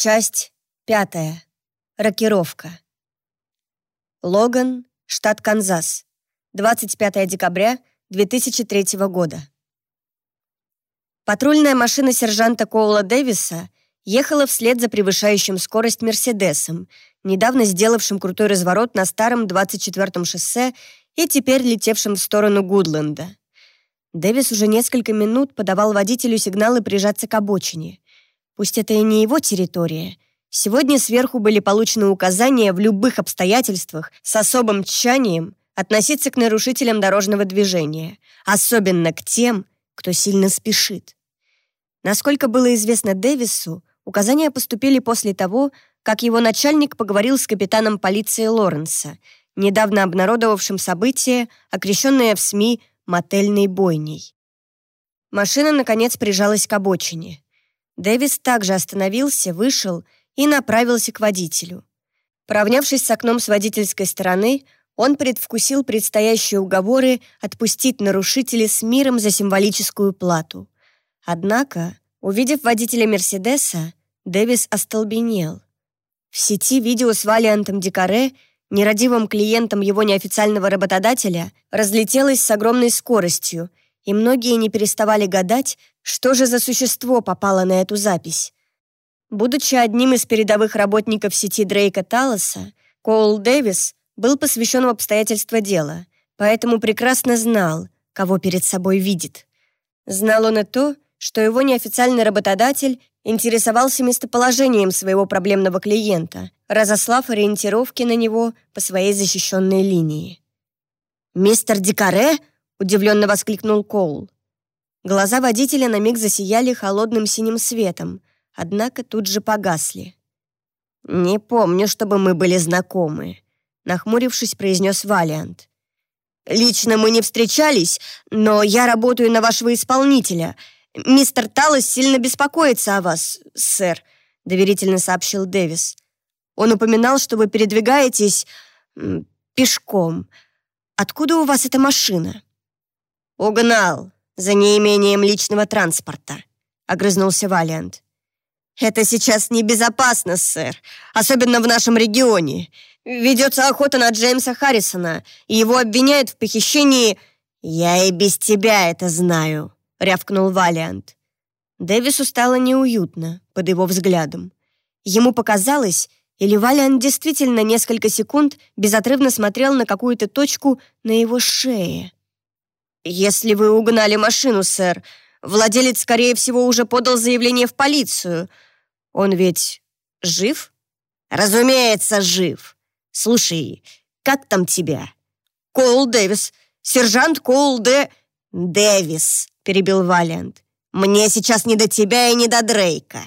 Часть пятая. Рокировка. Логан, штат Канзас. 25 декабря 2003 года. Патрульная машина сержанта Коула Дэвиса ехала вслед за превышающим скорость Мерседесом, недавно сделавшим крутой разворот на старом 24-м шоссе и теперь летевшим в сторону Гудленда. Дэвис уже несколько минут подавал водителю сигналы прижаться к обочине. Пусть это и не его территория. Сегодня сверху были получены указания в любых обстоятельствах с особым тщанием относиться к нарушителям дорожного движения, особенно к тем, кто сильно спешит. Насколько было известно Дэвису, указания поступили после того, как его начальник поговорил с капитаном полиции Лоренса, недавно обнародовавшим событие, окрещенное в СМИ мотельной бойней. Машина, наконец, прижалась к обочине. Дэвис также остановился, вышел и направился к водителю. Поравнявшись с окном с водительской стороны, он предвкусил предстоящие уговоры отпустить нарушителей с миром за символическую плату. Однако, увидев водителя «Мерседеса», Дэвис остолбенел. В сети видео с Валиантом Дикаре, нерадивым клиентом его неофициального работодателя, разлетелось с огромной скоростью, и многие не переставали гадать, что же за существо попало на эту запись. Будучи одним из передовых работников сети Дрейка Талоса, Коул Дэвис был посвящен в обстоятельства дела, поэтому прекрасно знал, кого перед собой видит. Знал он и то, что его неофициальный работодатель интересовался местоположением своего проблемного клиента, разослав ориентировки на него по своей защищенной линии. «Мистер Дикаре?» — удивленно воскликнул Коул. Глаза водителя на миг засияли холодным синим светом, однако тут же погасли. «Не помню, чтобы мы были знакомы», — нахмурившись, произнес Валиант. «Лично мы не встречались, но я работаю на вашего исполнителя. Мистер Талос сильно беспокоится о вас, сэр», — доверительно сообщил Дэвис. «Он упоминал, что вы передвигаетесь пешком. Откуда у вас эта машина?» «Угнал за неимением личного транспорта», — огрызнулся Валиант. «Это сейчас небезопасно, сэр, особенно в нашем регионе. Ведется охота на Джеймса Харрисона, и его обвиняют в похищении...» «Я и без тебя это знаю», — рявкнул Валиант. Дэвису стало неуютно под его взглядом. Ему показалось, или Валиант действительно несколько секунд безотрывно смотрел на какую-то точку на его шее. «Если вы угнали машину, сэр, владелец, скорее всего, уже подал заявление в полицию. Он ведь жив?» «Разумеется, жив. Слушай, как там тебя?» «Коул Дэвис. Сержант Коул Дэ...» «Дэвис», — перебил Валиант. «Мне сейчас не до тебя и не до Дрейка.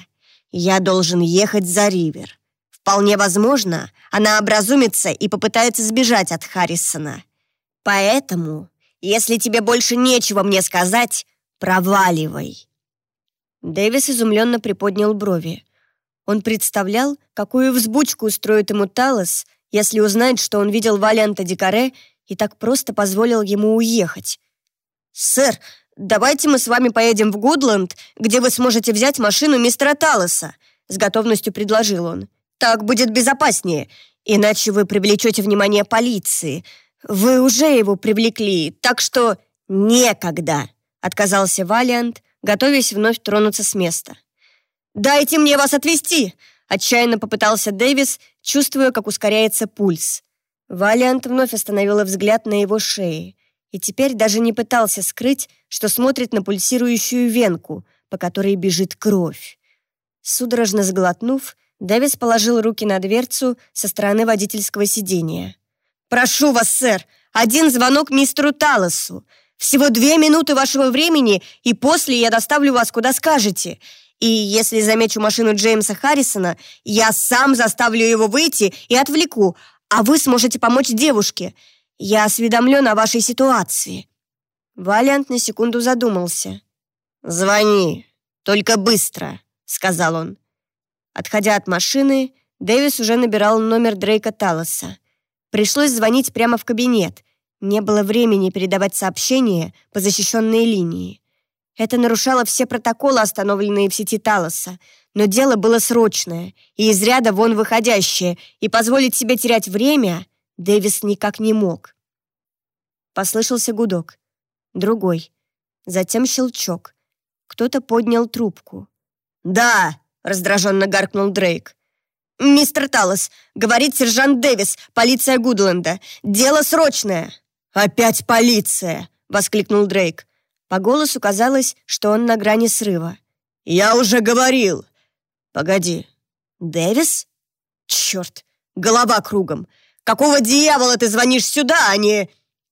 Я должен ехать за Ривер. Вполне возможно, она образумится и попытается сбежать от Харрисона. Поэтому если тебе больше нечего мне сказать, проваливай». Дэвис изумленно приподнял брови. Он представлял, какую взбучку устроит ему Талос, если узнает, что он видел Валианта Дикаре и так просто позволил ему уехать. «Сэр, давайте мы с вами поедем в Гудленд, где вы сможете взять машину мистера Талоса», с готовностью предложил он. «Так будет безопаснее, иначе вы привлечете внимание полиции. «Вы уже его привлекли, так что некогда», — отказался Валиант, готовясь вновь тронуться с места. «Дайте мне вас отвезти!» — отчаянно попытался Дэвис, чувствуя, как ускоряется пульс. Валиант вновь остановила взгляд на его шее и теперь даже не пытался скрыть, что смотрит на пульсирующую венку, по которой бежит кровь. Судорожно сглотнув, Дэвис положил руки на дверцу со стороны водительского сидения. «Прошу вас, сэр, один звонок мистеру Талосу. Всего две минуты вашего времени, и после я доставлю вас куда скажете. И если замечу машину Джеймса Харрисона, я сам заставлю его выйти и отвлеку, а вы сможете помочь девушке. Я осведомлен о вашей ситуации». Валиант на секунду задумался. «Звони, только быстро», — сказал он. Отходя от машины, Дэвис уже набирал номер Дрейка Талоса. Пришлось звонить прямо в кабинет. Не было времени передавать сообщения по защищенной линии. Это нарушало все протоколы, остановленные в сети Талоса, но дело было срочное и из ряда вон выходящее, и позволить себе терять время Дэвис никак не мог. Послышался гудок. Другой. Затем щелчок. Кто-то поднял трубку. «Да!» — раздраженно гаркнул Дрейк. «Мистер Талос, говорит сержант Дэвис, полиция Гудленда. Дело срочное!» «Опять полиция!» — воскликнул Дрейк. По голосу казалось, что он на грани срыва. «Я уже говорил!» «Погоди, Дэвис? Черт, голова кругом! Какого дьявола ты звонишь сюда, а не...»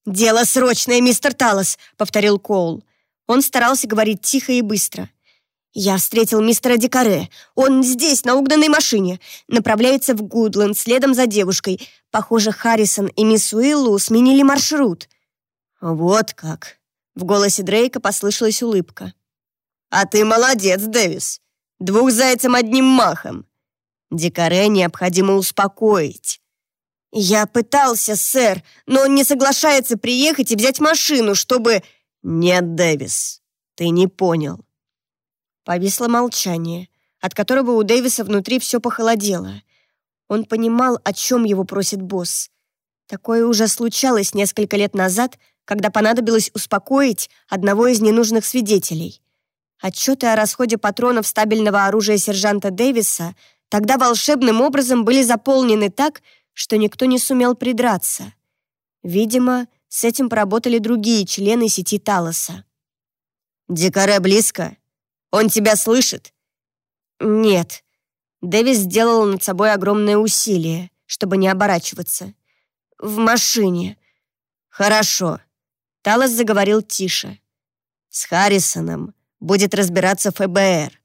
«Дело срочное, мистер Талос», — повторил Коул. Он старался говорить тихо и быстро. «Я встретил мистера Дикаре. Он здесь, на угнанной машине. Направляется в Гудленд следом за девушкой. Похоже, Харрисон и мисс Уиллу сменили маршрут». «Вот как!» В голосе Дрейка послышалась улыбка. «А ты молодец, Дэвис. Двух зайцем одним махом. Дикаре необходимо успокоить». «Я пытался, сэр, но он не соглашается приехать и взять машину, чтобы...» «Нет, Дэвис, ты не понял». Повисло молчание, от которого у Дэвиса внутри все похолодело. Он понимал, о чем его просит босс. Такое уже случалось несколько лет назад, когда понадобилось успокоить одного из ненужных свидетелей. Отчеты о расходе патронов стабильного оружия сержанта Дэвиса тогда волшебным образом были заполнены так, что никто не сумел придраться. Видимо, с этим поработали другие члены сети Талоса. «Дикаре близко? Он тебя слышит?» «Нет». Дэвис сделал над собой огромное усилие, чтобы не оборачиваться. «В машине». «Хорошо. Талос заговорил тише. «С Харрисоном будет разбираться ФБР.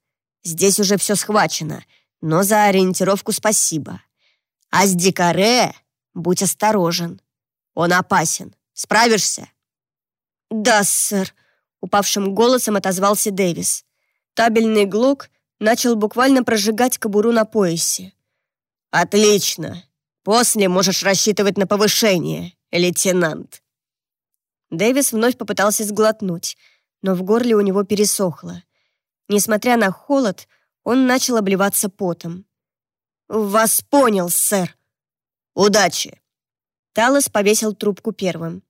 Здесь уже все схвачено, но за ориентировку спасибо. А с Дикаре будь осторожен. Он опасен. Справишься?» «Да, сэр», — упавшим голосом отозвался Дэвис. Табельный глок начал буквально прожигать кобуру на поясе. «Отлично. После можешь рассчитывать на повышение, лейтенант». Дэвис вновь попытался сглотнуть, но в горле у него пересохло. Несмотря на холод, он начал обливаться потом. «Вас понял, сэр!» «Удачи!» Талос повесил трубку первым.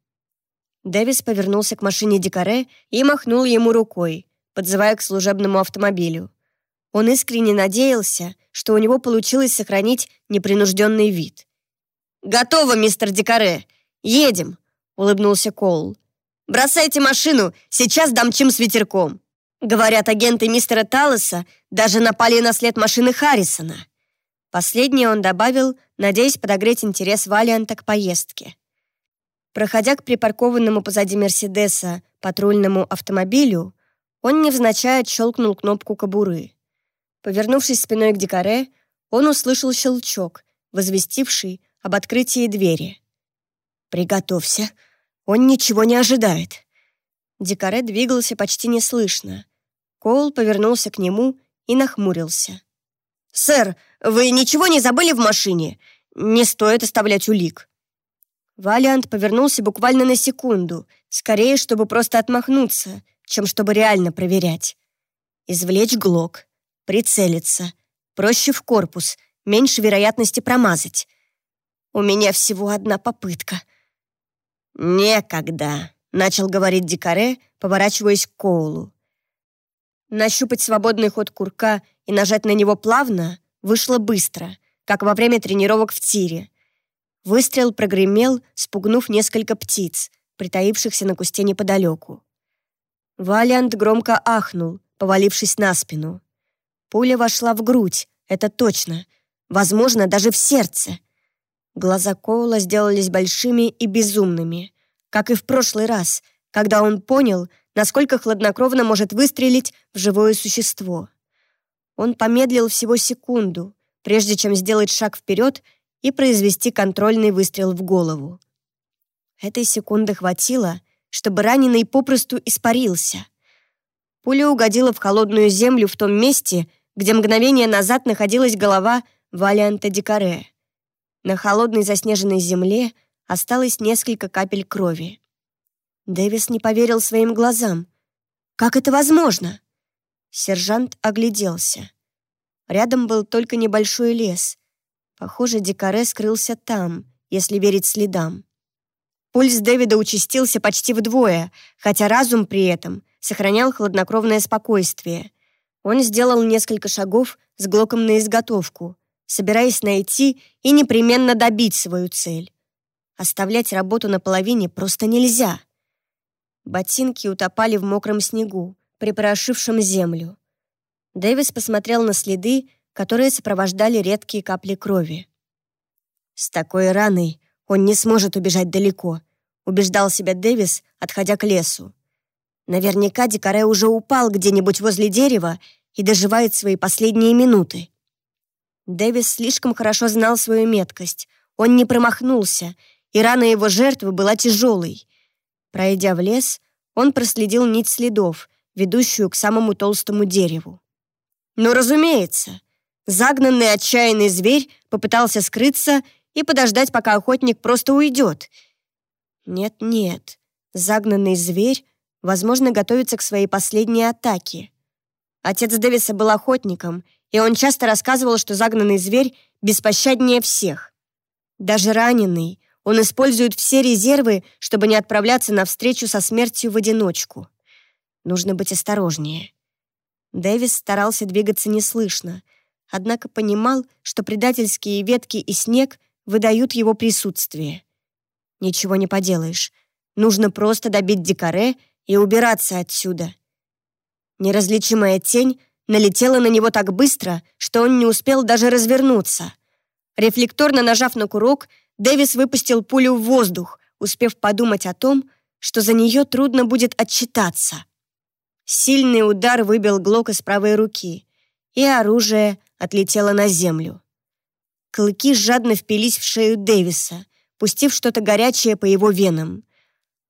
Дэвис повернулся к машине Дикаре и махнул ему рукой, подзывая к служебному автомобилю. Он искренне надеялся, что у него получилось сохранить непринужденный вид. «Готово, мистер Дикаре! Едем!» — улыбнулся Коул. «Бросайте машину, сейчас дамчим с ветерком». Говорят, агенты мистера Талоса даже напали на след машины Харрисона. Последнее он добавил, надеясь подогреть интерес Валианта к поездке. Проходя к припаркованному позади Мерседеса патрульному автомобилю, он невзначай отщелкнул кнопку кобуры. Повернувшись спиной к Дикаре, он услышал щелчок, возвестивший об открытии двери. «Приготовься. Он ничего не ожидает». Дикаре двигался почти неслышно. Коул повернулся к нему и нахмурился. «Сэр, вы ничего не забыли в машине? Не стоит оставлять улик». Валиант повернулся буквально на секунду, скорее, чтобы просто отмахнуться, чем чтобы реально проверять. Извлечь глок, прицелиться, проще в корпус, меньше вероятности промазать. У меня всего одна попытка — «Некогда», — начал говорить Дикаре, поворачиваясь к Коулу. Нащупать свободный ход курка и нажать на него плавно вышло быстро, как во время тренировок в тире. Выстрел прогремел, спугнув несколько птиц, притаившихся на кусте неподалеку. Валиант громко ахнул, повалившись на спину. Пуля вошла в грудь, это точно. Возможно, даже в сердце. Глаза Коула сделались большими и безумными, как и в прошлый раз, когда он понял, насколько хладнокровно может выстрелить в живое существо. Он помедлил всего секунду, прежде чем сделать шаг вперед и произвести контрольный выстрел в голову. Этой секунды хватило, чтобы раненый попросту испарился. Пуля угодила в холодную землю в том месте, где мгновение назад находилась голова Валианта Дикаре. На холодной заснеженной земле осталось несколько капель крови. Дэвис не поверил своим глазам. Как это возможно?» Сержант огляделся. Рядом был только небольшой лес. Похоже, Дикаре скрылся там, если верить следам. Пульс Дэвида участился почти вдвое, хотя разум при этом сохранял хладнокровное спокойствие. Он сделал несколько шагов с Глоком на изготовку, собираясь найти и непременно добить свою цель. Оставлять работу наполовине просто нельзя. Ботинки утопали в мокром снегу, припорошившем землю. Дэвис посмотрел на следы, которые сопровождали редкие капли крови. «С такой раной он не сможет убежать далеко», убеждал себя Дэвис, отходя к лесу. Наверняка Дикаре уже упал где-нибудь возле дерева и доживает свои последние минуты. Дэвис слишком хорошо знал свою меткость. Он не промахнулся, и рана его жертвы была тяжелой. Пройдя в лес, он проследил нить следов, ведущую к самому толстому дереву. Но, разумеется, загнанный отчаянный зверь попытался скрыться и подождать, пока охотник просто уйдет. Нет-нет, загнанный зверь, возможно, готовится к своей последней атаке. Отец Дэвиса был охотником, и он часто рассказывал, что загнанный зверь беспощаднее всех. Даже раненый, он использует все резервы, чтобы не отправляться навстречу со смертью в одиночку. Нужно быть осторожнее. Дэвис старался двигаться неслышно, однако понимал, что предательские ветки и снег выдают его присутствие. Ничего не поделаешь. Нужно просто добить дикаре и убираться отсюда. Неразличимая тень налетела на него так быстро, что он не успел даже развернуться. Рефлекторно нажав на курок, Дэвис выпустил пулю в воздух, успев подумать о том, что за нее трудно будет отчитаться. Сильный удар выбил Глок из правой руки, и оружие отлетело на землю. Клыки жадно впились в шею Дэвиса, пустив что-то горячее по его венам.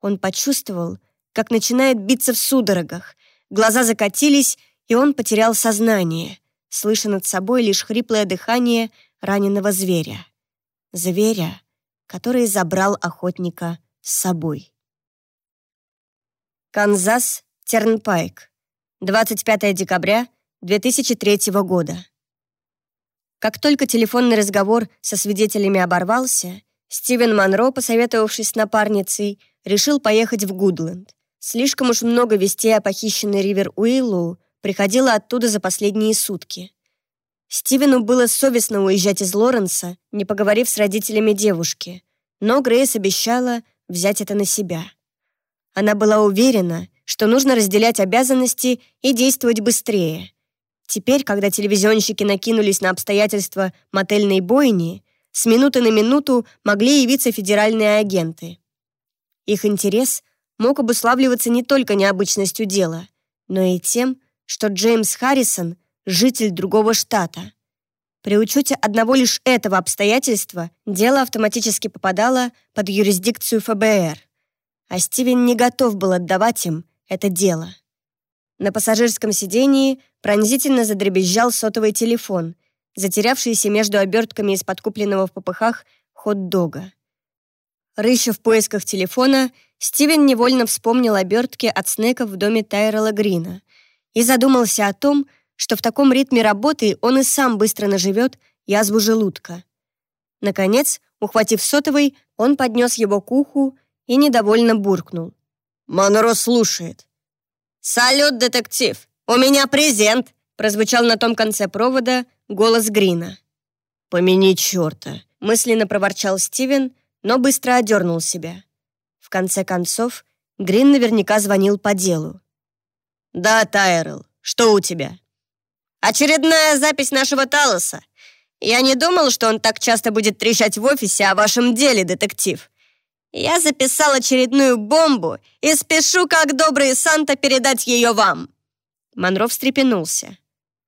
Он почувствовал, как начинает биться в судорогах, глаза закатились, и он потерял сознание, слыша над собой лишь хриплое дыхание раненого зверя. Зверя, который забрал охотника с собой. Канзас, Тернпайк. 25 декабря 2003 года. Как только телефонный разговор со свидетелями оборвался, Стивен Монро, посоветовавшись с напарницей, решил поехать в Гудленд. Слишком уж много вестей о похищенной Ривер Уиллоу приходило оттуда за последние сутки. Стивену было совестно уезжать из Лоренса, не поговорив с родителями девушки, но Грейс обещала взять это на себя. Она была уверена, что нужно разделять обязанности и действовать быстрее. Теперь, когда телевизионщики накинулись на обстоятельства мотельной бойни, с минуты на минуту могли явиться федеральные агенты. Их интерес мог обуславливаться не только необычностью дела, но и тем, что Джеймс Харрисон — житель другого штата. При учете одного лишь этого обстоятельства дело автоматически попадало под юрисдикцию ФБР, а Стивен не готов был отдавать им это дело. На пассажирском сидении пронзительно задребезжал сотовый телефон, затерявшийся между обертками из подкупленного в попыхах хот-дога. Рыща в поисках телефона, Стивен невольно вспомнил обертки от снеков в доме Тайрела Грина и задумался о том, что в таком ритме работы он и сам быстро наживет язву желудка. Наконец, ухватив сотовый, он поднес его к уху и недовольно буркнул. Монро слушает. «Салют, детектив! У меня презент!» прозвучал на том конце провода голос Грина. «Помяни черта!» мысленно проворчал Стивен, но быстро одернул себя. В конце концов, Грин наверняка звонил по делу. «Да, Тайрелл, что у тебя?» «Очередная запись нашего Талоса. Я не думал, что он так часто будет трещать в офисе о вашем деле, детектив. Я записал очередную бомбу и спешу, как добрый Санта, передать ее вам». Монро встрепенулся.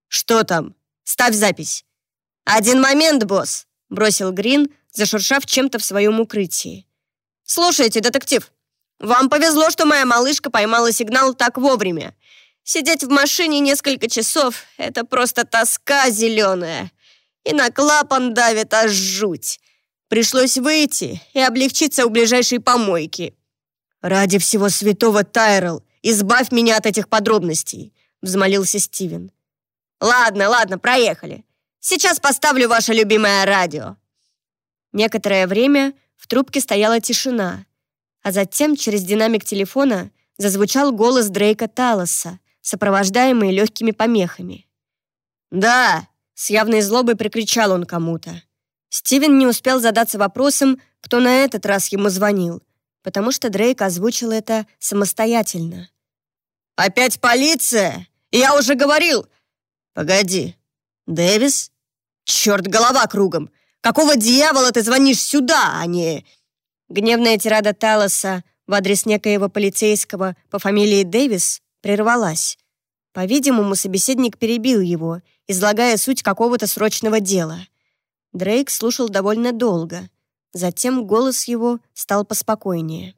«Что там? Ставь запись». «Один момент, босс», — бросил Грин, зашуршав чем-то в своем укрытии. «Слушайте, детектив, вам повезло, что моя малышка поймала сигнал так вовремя. Сидеть в машине несколько часов — это просто тоска зеленая. И на клапан давит аж жуть. Пришлось выйти и облегчиться у ближайшей помойки. «Ради всего святого, Тайрел, избавь меня от этих подробностей», — взмолился Стивен. «Ладно, ладно, проехали. Сейчас поставлю ваше любимое радио». Некоторое время в трубке стояла тишина, а затем через динамик телефона зазвучал голос Дрейка Талоса, сопровождаемый легкими помехами. «Да!» — с явной злобой прикричал он кому-то. Стивен не успел задаться вопросом, кто на этот раз ему звонил, потому что Дрейк озвучил это самостоятельно. «Опять полиция? Я уже говорил!» «Погоди, Дэвис? Черт, голова кругом! Какого дьявола ты звонишь сюда, а не...» Гневная тирада Талоса в адрес некоего полицейского по фамилии Дэвис прервалась. По-видимому, собеседник перебил его, излагая суть какого-то срочного дела. Дрейк слушал довольно долго. Затем голос его стал поспокойнее.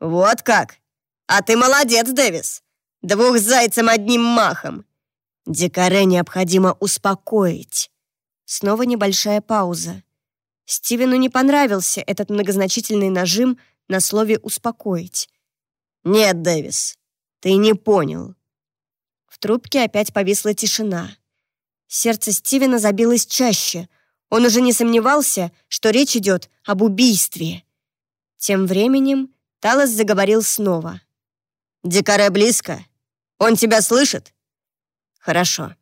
«Вот как! А ты молодец, Дэвис! Двух зайцем одним махом! Дикаре необходимо успокоить!» Снова небольшая пауза. Стивену не понравился этот многозначительный нажим на слове «успокоить». «Нет, Дэвис, ты не понял». В трубке опять повисла тишина. Сердце Стивена забилось чаще. Он уже не сомневался, что речь идет об убийстве. Тем временем Талос заговорил снова. «Дикаре близко? Он тебя слышит?» «Хорошо.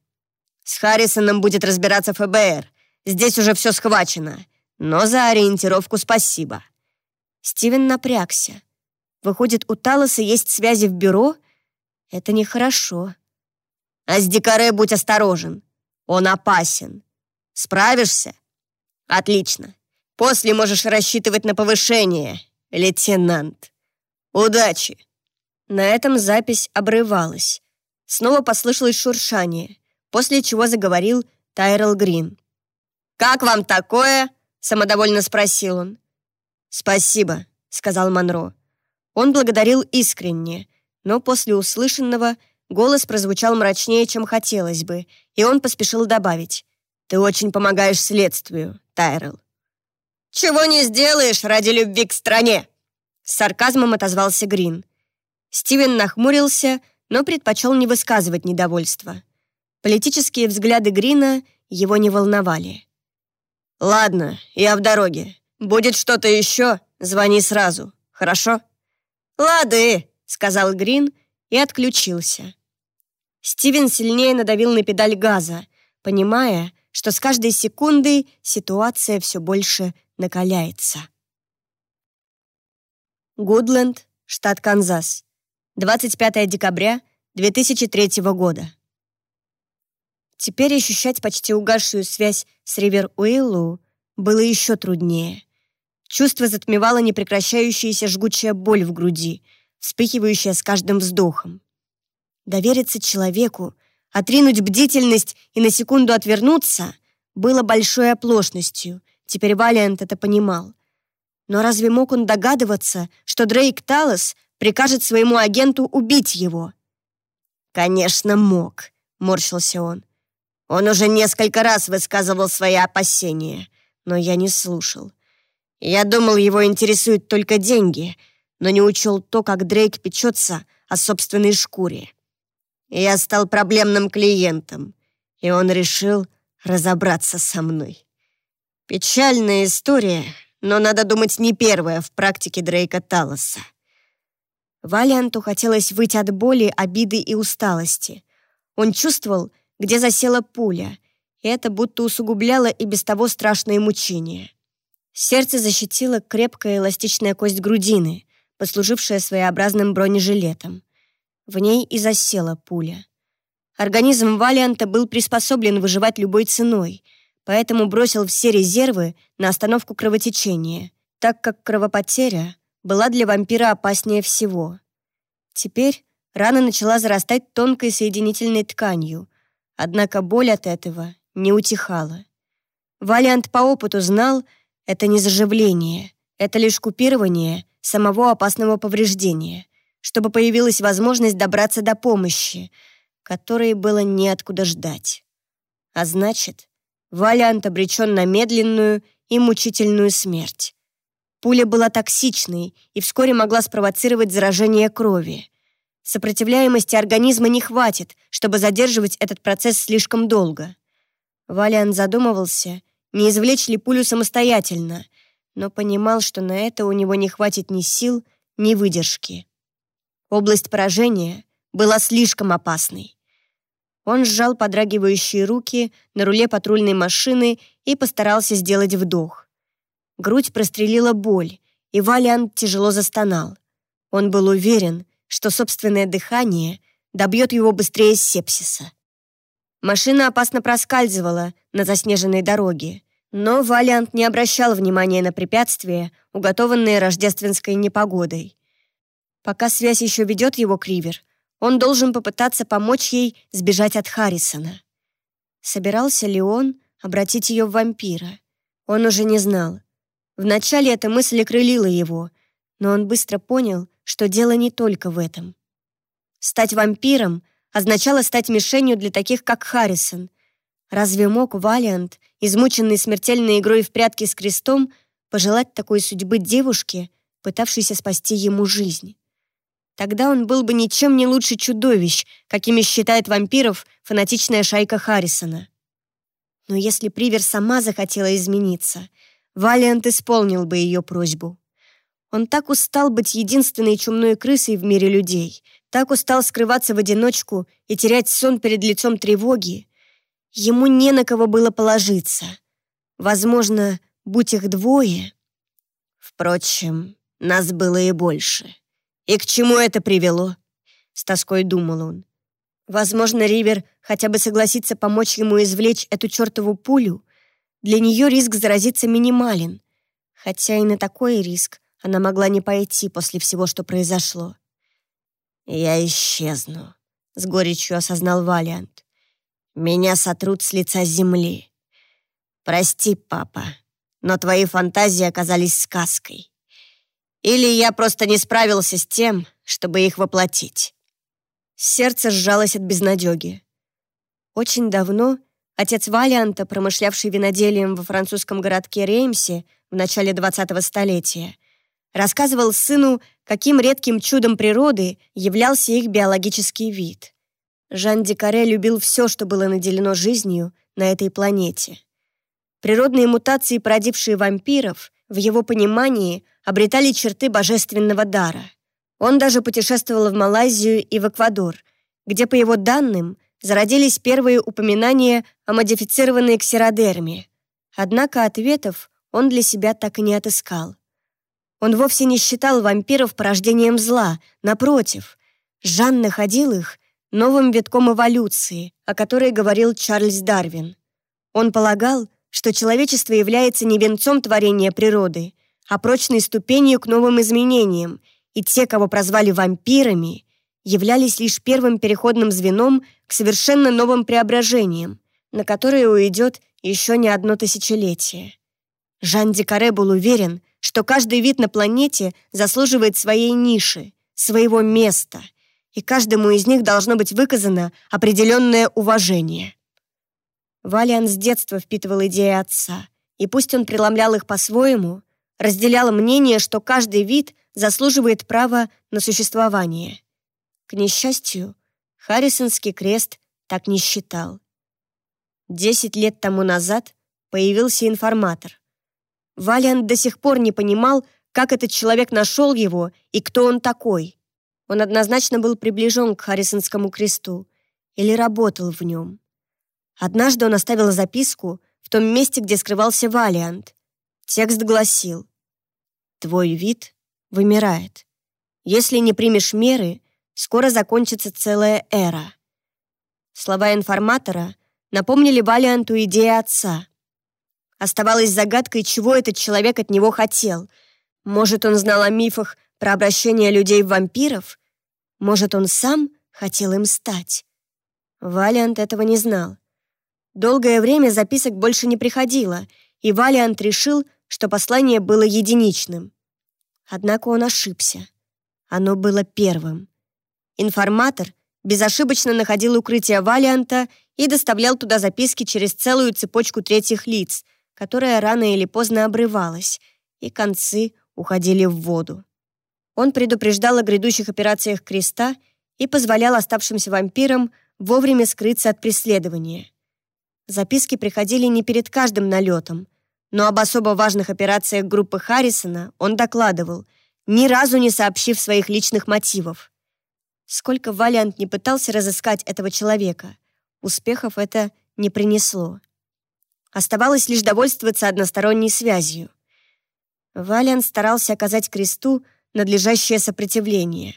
С Харрисоном будет разбираться ФБР. Здесь уже все схвачено. Но за ориентировку спасибо». Стивен напрягся. Выходит, у Талоса есть связи в бюро? Это нехорошо. А с Дикаре будь осторожен. Он опасен. Справишься? Отлично. После можешь рассчитывать на повышение, лейтенант. Удачи. На этом запись обрывалась. Снова послышалось шуршание, после чего заговорил Тайрел Грин. «Как вам такое?» — самодовольно спросил он. «Спасибо», — сказал Монро. Он благодарил искренне, но после услышанного голос прозвучал мрачнее, чем хотелось бы, и он поспешил добавить. «Ты очень помогаешь следствию, Тайрел». «Чего не сделаешь ради любви к стране?» С сарказмом отозвался Грин. Стивен нахмурился, но предпочел не высказывать недовольства. Политические взгляды Грина его не волновали. «Ладно, я в дороге. Будет что-то еще, звони сразу, хорошо?» «Лады», — сказал Грин и отключился. Стивен сильнее надавил на педаль газа, понимая, что с каждой секундой ситуация все больше накаляется. Гудленд, штат Канзас. 25 декабря 2003 года. Теперь ощущать почти угасшую связь с Ривер Уиллу было еще труднее. Чувство затмевало непрекращающаяся жгучая боль в груди, вспыхивающая с каждым вздохом. Довериться человеку, отринуть бдительность и на секунду отвернуться было большой оплошностью. Теперь Валиант это понимал. Но разве мог он догадываться, что Дрейк Талос прикажет своему агенту убить его? «Конечно, мог», — морщился он. «Он уже несколько раз высказывал свои опасения, но я не слушал. Я думал, его интересуют только деньги, но не учел то, как Дрейк печется о собственной шкуре. Я стал проблемным клиентом, и он решил разобраться со мной. Печальная история, но, надо думать, не первая в практике Дрейка Талоса. Валианту хотелось выйти от боли, обиды и усталости. Он чувствовал, где засела пуля, и это будто усугубляло и без того страшные мучения. Сердце защитило крепкая эластичная кость грудины, послужившая своеобразным бронежилетом. В ней и засела пуля. Организм Валианта был приспособлен выживать любой ценой, поэтому бросил все резервы на остановку кровотечения, так как кровопотеря была для вампира опаснее всего. Теперь рана начала зарастать тонкой соединительной тканью, однако боль от этого не утихала. Валиант по опыту знал, это не заживление, это лишь купирование самого опасного повреждения, чтобы появилась возможность добраться до помощи, которой было неоткуда ждать. А значит, Валиант обречен на медленную и мучительную смерть. Пуля была токсичной и вскоре могла спровоцировать заражение крови. Сопротивляемости организма не хватит, чтобы задерживать этот процесс слишком долго. Валиан задумывался, не извлечь ли пулю самостоятельно, но понимал, что на это у него не хватит ни сил, ни выдержки. Область поражения была слишком опасной. Он сжал подрагивающие руки на руле патрульной машины и постарался сделать вдох. Грудь прострелила боль, и Валиант тяжело застонал. Он был уверен, что собственное дыхание добьет его быстрее сепсиса. Машина опасно проскальзывала на заснеженной дороге, но Валиант не обращал внимания на препятствия, уготованные рождественской непогодой. Пока связь еще ведет его к Ривер, он должен попытаться помочь ей сбежать от Харрисона. Собирался ли он обратить ее в вампира? Он уже не знал. Вначале эта мысль окрылила его, но он быстро понял, что дело не только в этом. Стать вампиром означало стать мишенью для таких, как Харрисон. Разве мог Валиант, измученный смертельной игрой в прятки с крестом, пожелать такой судьбы девушке, пытавшейся спасти ему жизнь? Тогда он был бы ничем не лучше чудовищ, какими считает вампиров фанатичная шайка Харрисона. Но если Привер сама захотела измениться, Валиант исполнил бы ее просьбу. Он так устал быть единственной чумной крысой в мире людей, так устал скрываться в одиночку и терять сон перед лицом тревоги. Ему не на кого было положиться. Возможно, будь их двое. Впрочем, нас было и больше. И к чему это привело? С тоской думал он. Возможно, Ривер хотя бы согласится помочь ему извлечь эту чертову пулю. Для нее риск заразиться минимален. Хотя и на такой риск она могла не пойти после всего, что произошло. «Я исчезну», — с горечью осознал Валиант. «Меня сотрут с лица земли. Прости, папа, но твои фантазии оказались сказкой. Или я просто не справился с тем, чтобы их воплотить». Сердце сжалось от безнадеги. Очень давно отец Валианта, промышлявший виноделием во французском городке Реймсе в начале 20-го столетия, рассказывал сыну, каким редким чудом природы являлся их биологический вид. Жан Дикаре любил все, что было наделено жизнью на этой планете. Природные мутации, породившие вампиров, в его понимании обретали черты божественного дара. Он даже путешествовал в Малайзию и в Эквадор, где, по его данным, зародились первые упоминания о модифицированной ксеродерме. Однако ответов он для себя так и не отыскал. Он вовсе не считал вампиров порождением зла, напротив. Жан находил их новым витком эволюции, о которой говорил Чарльз Дарвин. Он полагал, что человечество является не венцом творения природы, а прочной ступенью к новым изменениям, и те, кого прозвали вампирами, являлись лишь первым переходным звеном к совершенно новым преображениям, на которые уйдет еще не одно тысячелетие. Жан Дикаре был уверен, что каждый вид на планете заслуживает своей ниши, своего места, и каждому из них должно быть выказано определенное уважение. Валиан с детства впитывал идеи отца, и пусть он преломлял их по-своему, разделял мнение, что каждый вид заслуживает права на существование. К несчастью, Харрисонский крест так не считал. Десять лет тому назад появился информатор. Валиант до сих пор не понимал, как этот человек нашел его и кто он такой. Он однозначно был приближен к Харрисонскому кресту или работал в нем. Однажды он оставил записку в том месте, где скрывался Валиант. Текст гласил «Твой вид вымирает. Если не примешь меры, скоро закончится целая эра». Слова информатора напомнили Валианту идеи отца. Оставалось загадкой, чего этот человек от него хотел. Может, он знал о мифах про обращение людей в вампиров? Может, он сам хотел им стать? Валиант этого не знал. Долгое время записок больше не приходило, и Валиант решил, что послание было единичным. Однако он ошибся. Оно было первым. Информатор безошибочно находил укрытие Валианта и доставлял туда записки через целую цепочку третьих лиц — которая рано или поздно обрывалась, и концы уходили в воду. Он предупреждал о грядущих операциях креста и позволял оставшимся вампирам вовремя скрыться от преследования. Записки приходили не перед каждым налетом, но об особо важных операциях группы Харрисона он докладывал, ни разу не сообщив своих личных мотивов. Сколько Валиант не пытался разыскать этого человека, успехов это не принесло. Оставалось лишь довольствоваться односторонней связью. Валиант старался оказать кресту надлежащее сопротивление.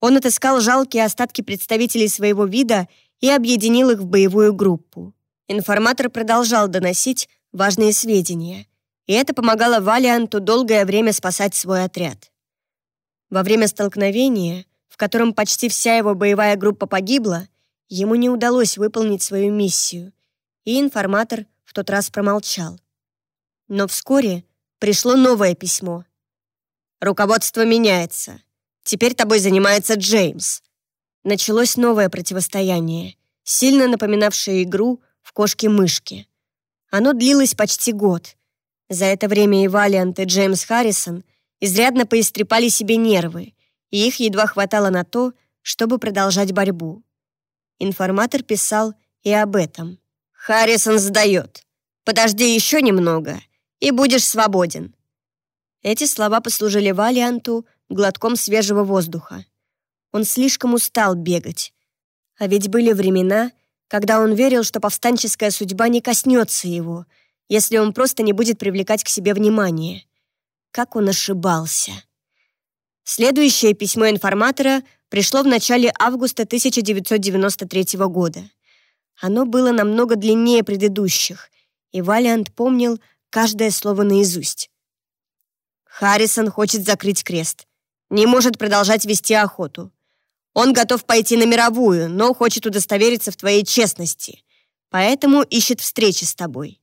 Он отыскал жалкие остатки представителей своего вида и объединил их в боевую группу. Информатор продолжал доносить важные сведения, и это помогало Валианту долгое время спасать свой отряд. Во время столкновения, в котором почти вся его боевая группа погибла, ему не удалось выполнить свою миссию, и информатор в тот раз промолчал. Но вскоре пришло новое письмо. «Руководство меняется. Теперь тобой занимается Джеймс». Началось новое противостояние, сильно напоминавшее игру в кошки-мышки. Оно длилось почти год. За это время и Валиант, и Джеймс Харрисон изрядно поистрепали себе нервы, и их едва хватало на то, чтобы продолжать борьбу. Информатор писал и об этом. «Харрисон сдает. Подожди еще немного, и будешь свободен». Эти слова послужили Валианту глотком свежего воздуха. Он слишком устал бегать. А ведь были времена, когда он верил, что повстанческая судьба не коснется его, если он просто не будет привлекать к себе внимание. Как он ошибался. Следующее письмо информатора пришло в начале августа 1993 года. Оно было намного длиннее предыдущих, и Валиант помнил каждое слово наизусть. Харрисон хочет закрыть крест. Не может продолжать вести охоту. Он готов пойти на мировую, но хочет удостовериться в твоей честности. Поэтому ищет встречи с тобой.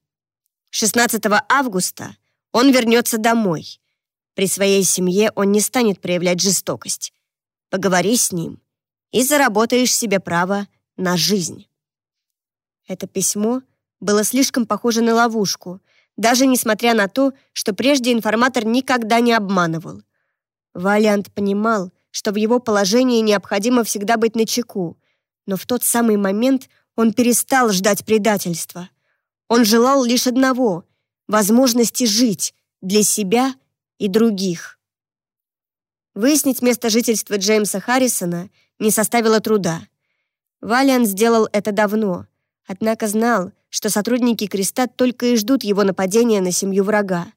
16 августа он вернется домой. При своей семье он не станет проявлять жестокость. Поговори с ним и заработаешь себе право на жизнь. Это письмо было слишком похоже на ловушку, даже несмотря на то, что прежде информатор никогда не обманывал. Валиант понимал, что в его положении необходимо всегда быть начеку, но в тот самый момент он перестал ждать предательства. Он желал лишь одного — возможности жить для себя и других. Выяснить место жительства Джеймса Харрисона не составило труда. Валиан сделал это давно, однако знал, что сотрудники Креста только и ждут его нападения на семью врага.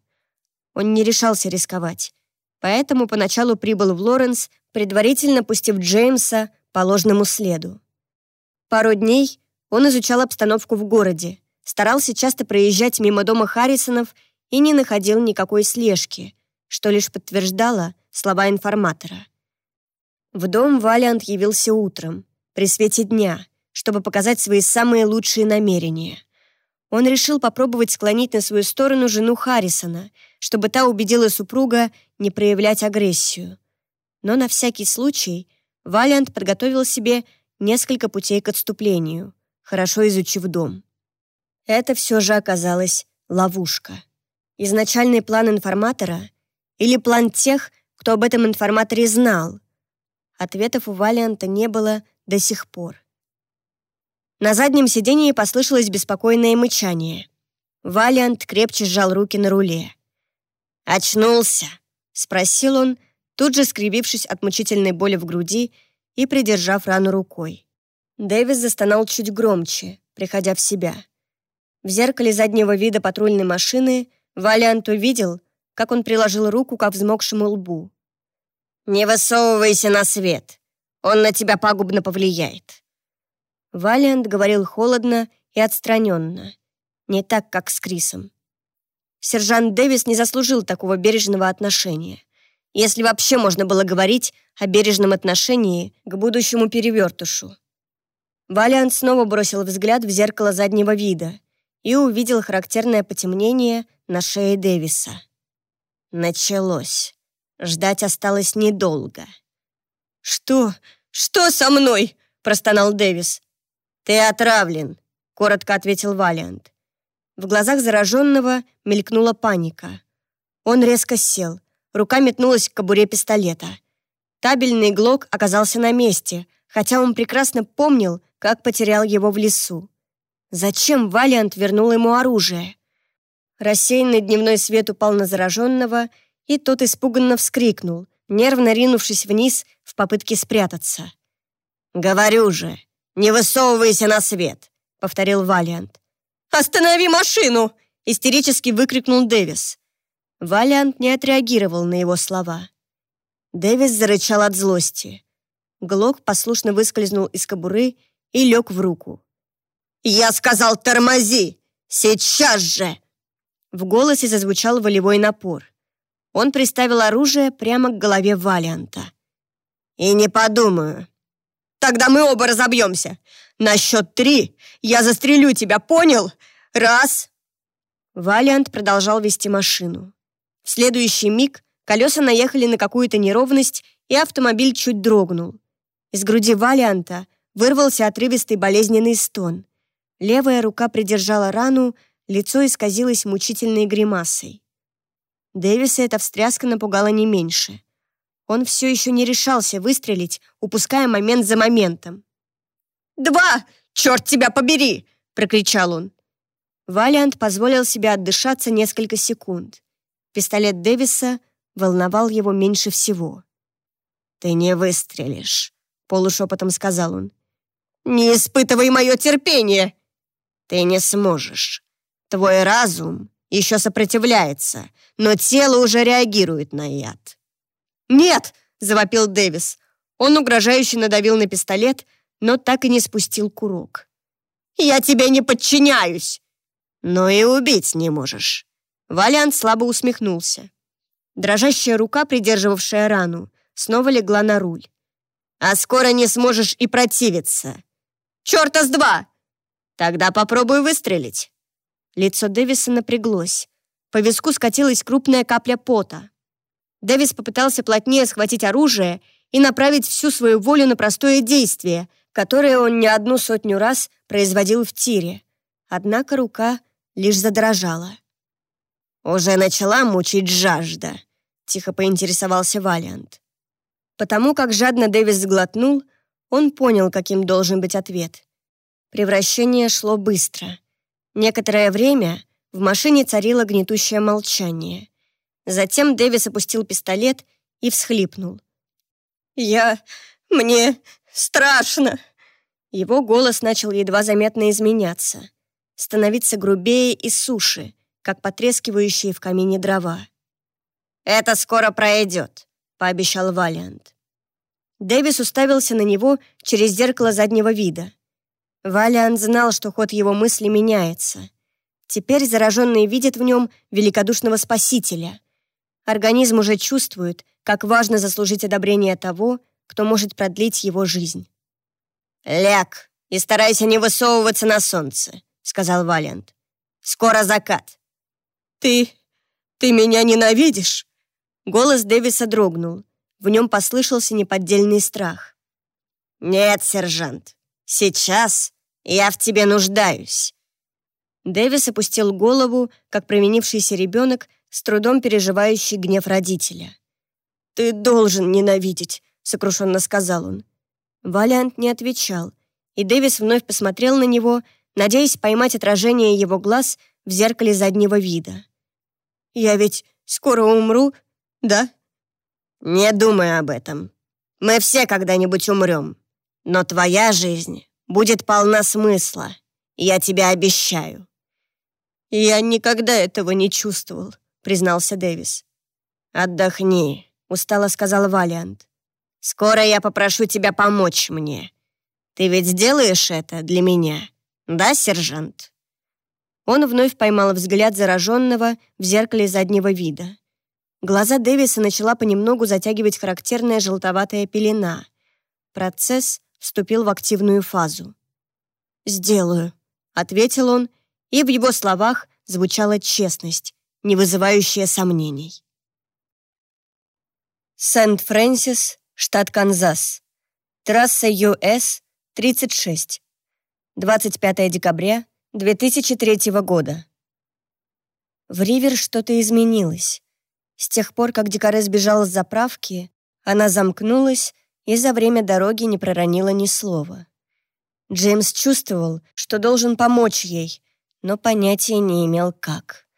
Он не решался рисковать, поэтому поначалу прибыл в Лоренс предварительно пустив Джеймса по ложному следу. Пару дней он изучал обстановку в городе, старался часто проезжать мимо дома Харрисонов и не находил никакой слежки, что лишь подтверждало слова информатора. В дом Валиант явился утром, при свете дня, чтобы показать свои самые лучшие намерения. Он решил попробовать склонить на свою сторону жену Харрисона, чтобы та убедила супруга не проявлять агрессию но на всякий случай Валиант подготовил себе несколько путей к отступлению, хорошо изучив дом. Это все же оказалось ловушка. Изначальный план информатора или план тех, кто об этом информаторе знал. Ответов у Валианта не было до сих пор. На заднем сидении послышалось беспокойное мычание. Валиант крепче сжал руки на руле. «Очнулся?» — спросил он, — тут же скривившись от мучительной боли в груди и придержав рану рукой. Дэвис застонал чуть громче, приходя в себя. В зеркале заднего вида патрульной машины Валиант увидел, как он приложил руку к взмокшему лбу. «Не высовывайся на свет, он на тебя пагубно повлияет». Валиант говорил холодно и отстраненно, не так, как с Крисом. Сержант Дэвис не заслужил такого бережного отношения если вообще можно было говорить о бережном отношении к будущему перевертышу. Валиант снова бросил взгляд в зеркало заднего вида и увидел характерное потемнение на шее Дэвиса. Началось. Ждать осталось недолго. «Что? Что со мной?» — простонал Дэвис. «Ты отравлен», — коротко ответил Валиант. В глазах зараженного мелькнула паника. Он резко сел — Рука метнулась к кобуре пистолета. Табельный глок оказался на месте, хотя он прекрасно помнил, как потерял его в лесу. Зачем Валиант вернул ему оружие? Рассеянный дневной свет упал на зараженного, и тот испуганно вскрикнул, нервно ринувшись вниз в попытке спрятаться. «Говорю же, не высовывайся на свет!» — повторил Валиант. «Останови машину!» — истерически выкрикнул Дэвис. Валиант не отреагировал на его слова. Дэвис зарычал от злости. Глок послушно выскользнул из кобуры и лег в руку. «Я сказал, тормози! Сейчас же!» В голосе зазвучал волевой напор. Он приставил оружие прямо к голове Валианта. «И не подумаю. Тогда мы оба разобьемся. На счет три я застрелю тебя, понял? Раз!» Валиант продолжал вести машину. В следующий миг колеса наехали на какую-то неровность, и автомобиль чуть дрогнул. Из груди Валианта вырвался отрывистый болезненный стон. Левая рука придержала рану, лицо исказилось мучительной гримасой. Дэвиса эта встряска напугала не меньше. Он все еще не решался выстрелить, упуская момент за моментом. «Два! Черт тебя побери!» — прокричал он. Валиант позволил себе отдышаться несколько секунд. Пистолет Дэвиса волновал его меньше всего. «Ты не выстрелишь», — полушепотом сказал он. «Не испытывай мое терпение!» «Ты не сможешь. Твой разум еще сопротивляется, но тело уже реагирует на яд». «Нет!» — завопил Дэвис. Он угрожающе надавил на пистолет, но так и не спустил курок. «Я тебе не подчиняюсь!» «Но и убить не можешь». Валиант слабо усмехнулся. Дрожащая рука, придерживавшая рану, снова легла на руль. «А скоро не сможешь и противиться!» «Черта с два!» «Тогда попробуй выстрелить!» Лицо Дэвиса напряглось. По виску скатилась крупная капля пота. Дэвис попытался плотнее схватить оружие и направить всю свою волю на простое действие, которое он не одну сотню раз производил в тире. Однако рука лишь задрожала. «Уже начала мучить жажда», — тихо поинтересовался Валиант. Потому как жадно Дэвис сглотнул, он понял, каким должен быть ответ. Превращение шло быстро. Некоторое время в машине царило гнетущее молчание. Затем Дэвис опустил пистолет и всхлипнул. «Я... мне страшно!» Его голос начал едва заметно изменяться, становиться грубее и суше, как потрескивающие в камине дрова. «Это скоро пройдет», — пообещал Валиант. Дэвис уставился на него через зеркало заднего вида. Валиант знал, что ход его мысли меняется. Теперь зараженный видит в нем великодушного спасителя. Организм уже чувствует, как важно заслужить одобрение того, кто может продлить его жизнь. «Ляг и старайся не высовываться на солнце», — сказал Валиант. «Скоро закат. «Ты... ты меня ненавидишь?» Голос Дэвиса дрогнул. В нем послышался неподдельный страх. «Нет, сержант, сейчас я в тебе нуждаюсь». Дэвис опустил голову, как променившийся ребенок, с трудом переживающий гнев родителя. «Ты должен ненавидеть», — сокрушенно сказал он. Валиант не отвечал, и Дэвис вновь посмотрел на него, надеясь поймать отражение его глаз в зеркале заднего вида. Я ведь скоро умру, да?» «Не думай об этом. Мы все когда-нибудь умрем. Но твоя жизнь будет полна смысла. Я тебе обещаю». «Я никогда этого не чувствовал», — признался Дэвис. «Отдохни», — устало сказал Валиант. «Скоро я попрошу тебя помочь мне. Ты ведь сделаешь это для меня, да, сержант?» Он вновь поймал взгляд зараженного в зеркале заднего вида. Глаза Дэвиса начала понемногу затягивать характерная желтоватая пелена. Процесс вступил в активную фазу. «Сделаю», — ответил он, и в его словах звучала честность, не вызывающая сомнений. Сент-Фрэнсис, штат Канзас. Трасса ЮС-36. 25 декабря 2003 года. В Ривер что-то изменилось. С тех пор, как Дикаре сбежала с заправки, она замкнулась и за время дороги не проронила ни слова. Джеймс чувствовал, что должен помочь ей, но понятия не имел, как.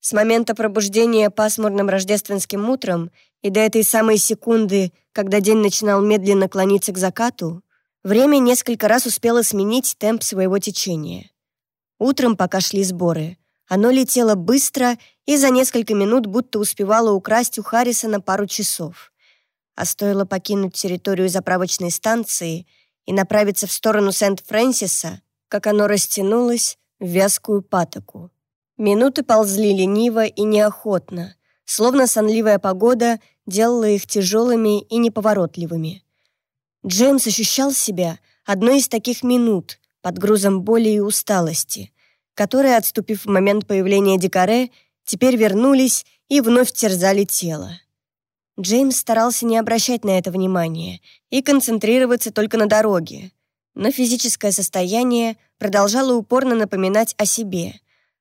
С момента пробуждения пасмурным рождественским утром и до этой самой секунды, когда день начинал медленно клониться к закату, время несколько раз успело сменить темп своего течения. Утром, пока шли сборы, оно летело быстро и за несколько минут будто успевало украсть у Харрисона пару часов. А стоило покинуть территорию заправочной станции и направиться в сторону Сент-Фрэнсиса, как оно растянулось в вязкую патоку. Минуты ползли лениво и неохотно, словно сонливая погода делала их тяжелыми и неповоротливыми. Джеймс ощущал себя одной из таких минут под грузом боли и усталости, которые, отступив в момент появления Дикаре, теперь вернулись и вновь терзали тело. Джеймс старался не обращать на это внимания и концентрироваться только на дороге, но физическое состояние продолжало упорно напоминать о себе,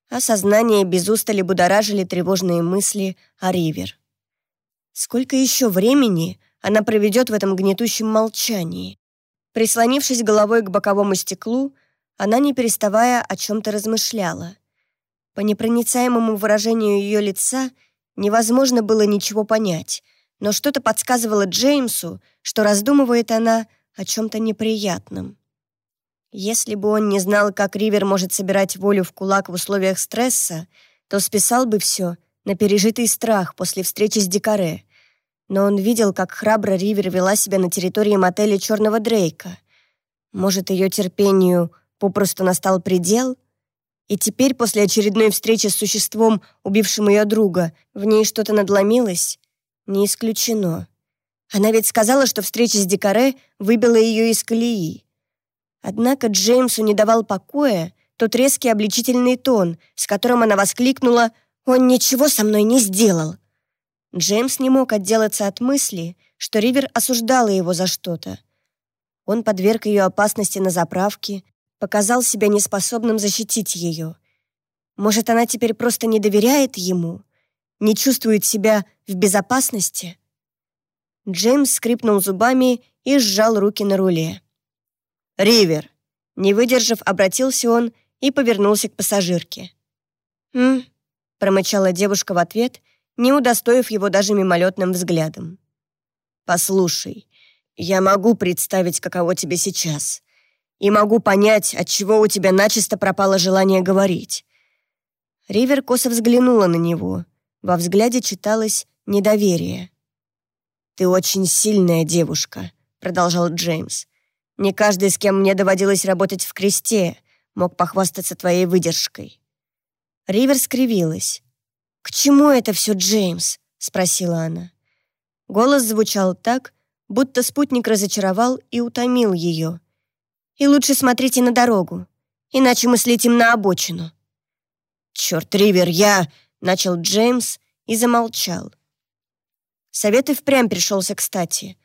а сознание без устали будоражили тревожные мысли о Ривер. Сколько еще времени она проведет в этом гнетущем молчании? Прислонившись головой к боковому стеклу, она, не переставая, о чем-то размышляла. По непроницаемому выражению ее лица невозможно было ничего понять, но что-то подсказывало Джеймсу, что раздумывает она о чем-то неприятном. Если бы он не знал, как Ривер может собирать волю в кулак в условиях стресса, то списал бы все на пережитый страх после встречи с Дикаре. Но он видел, как храбро Ривер вела себя на территории мотеля Черного Дрейка. Может, ее терпению попросту настал предел? И теперь, после очередной встречи с существом, убившим ее друга, в ней что-то надломилось? Не исключено. Она ведь сказала, что встреча с Дикаре выбила ее из колеи. Однако Джеймсу не давал покоя тот резкий обличительный тон, с которым она воскликнула «Он ничего со мной не сделал». Джеймс не мог отделаться от мысли, что Ривер осуждала его за что-то. Он подверг ее опасности на заправке, показал себя неспособным защитить ее. Может, она теперь просто не доверяет ему, не чувствует себя в безопасности? Джеймс скрипнул зубами и сжал руки на руле. «Ривер!» Не выдержав, обратился он и повернулся к пассажирке. «М?» — промычала девушка в ответ, не удостоив его даже мимолетным взглядом. «Послушай, я могу представить, каково тебе сейчас, и могу понять, от чего у тебя начисто пропало желание говорить». Ривер косо взглянула на него. Во взгляде читалось недоверие. «Ты очень сильная девушка», — продолжал Джеймс. Не каждый, с кем мне доводилось работать в кресте, мог похвастаться твоей выдержкой». Ривер скривилась. «К чему это все, Джеймс?» — спросила она. Голос звучал так, будто спутник разочаровал и утомил ее. «И лучше смотрите на дорогу, иначе мы слетим на обочину». «Черт, Ривер, я...» — начал Джеймс и замолчал. Совет и впрямь пришелся кстати.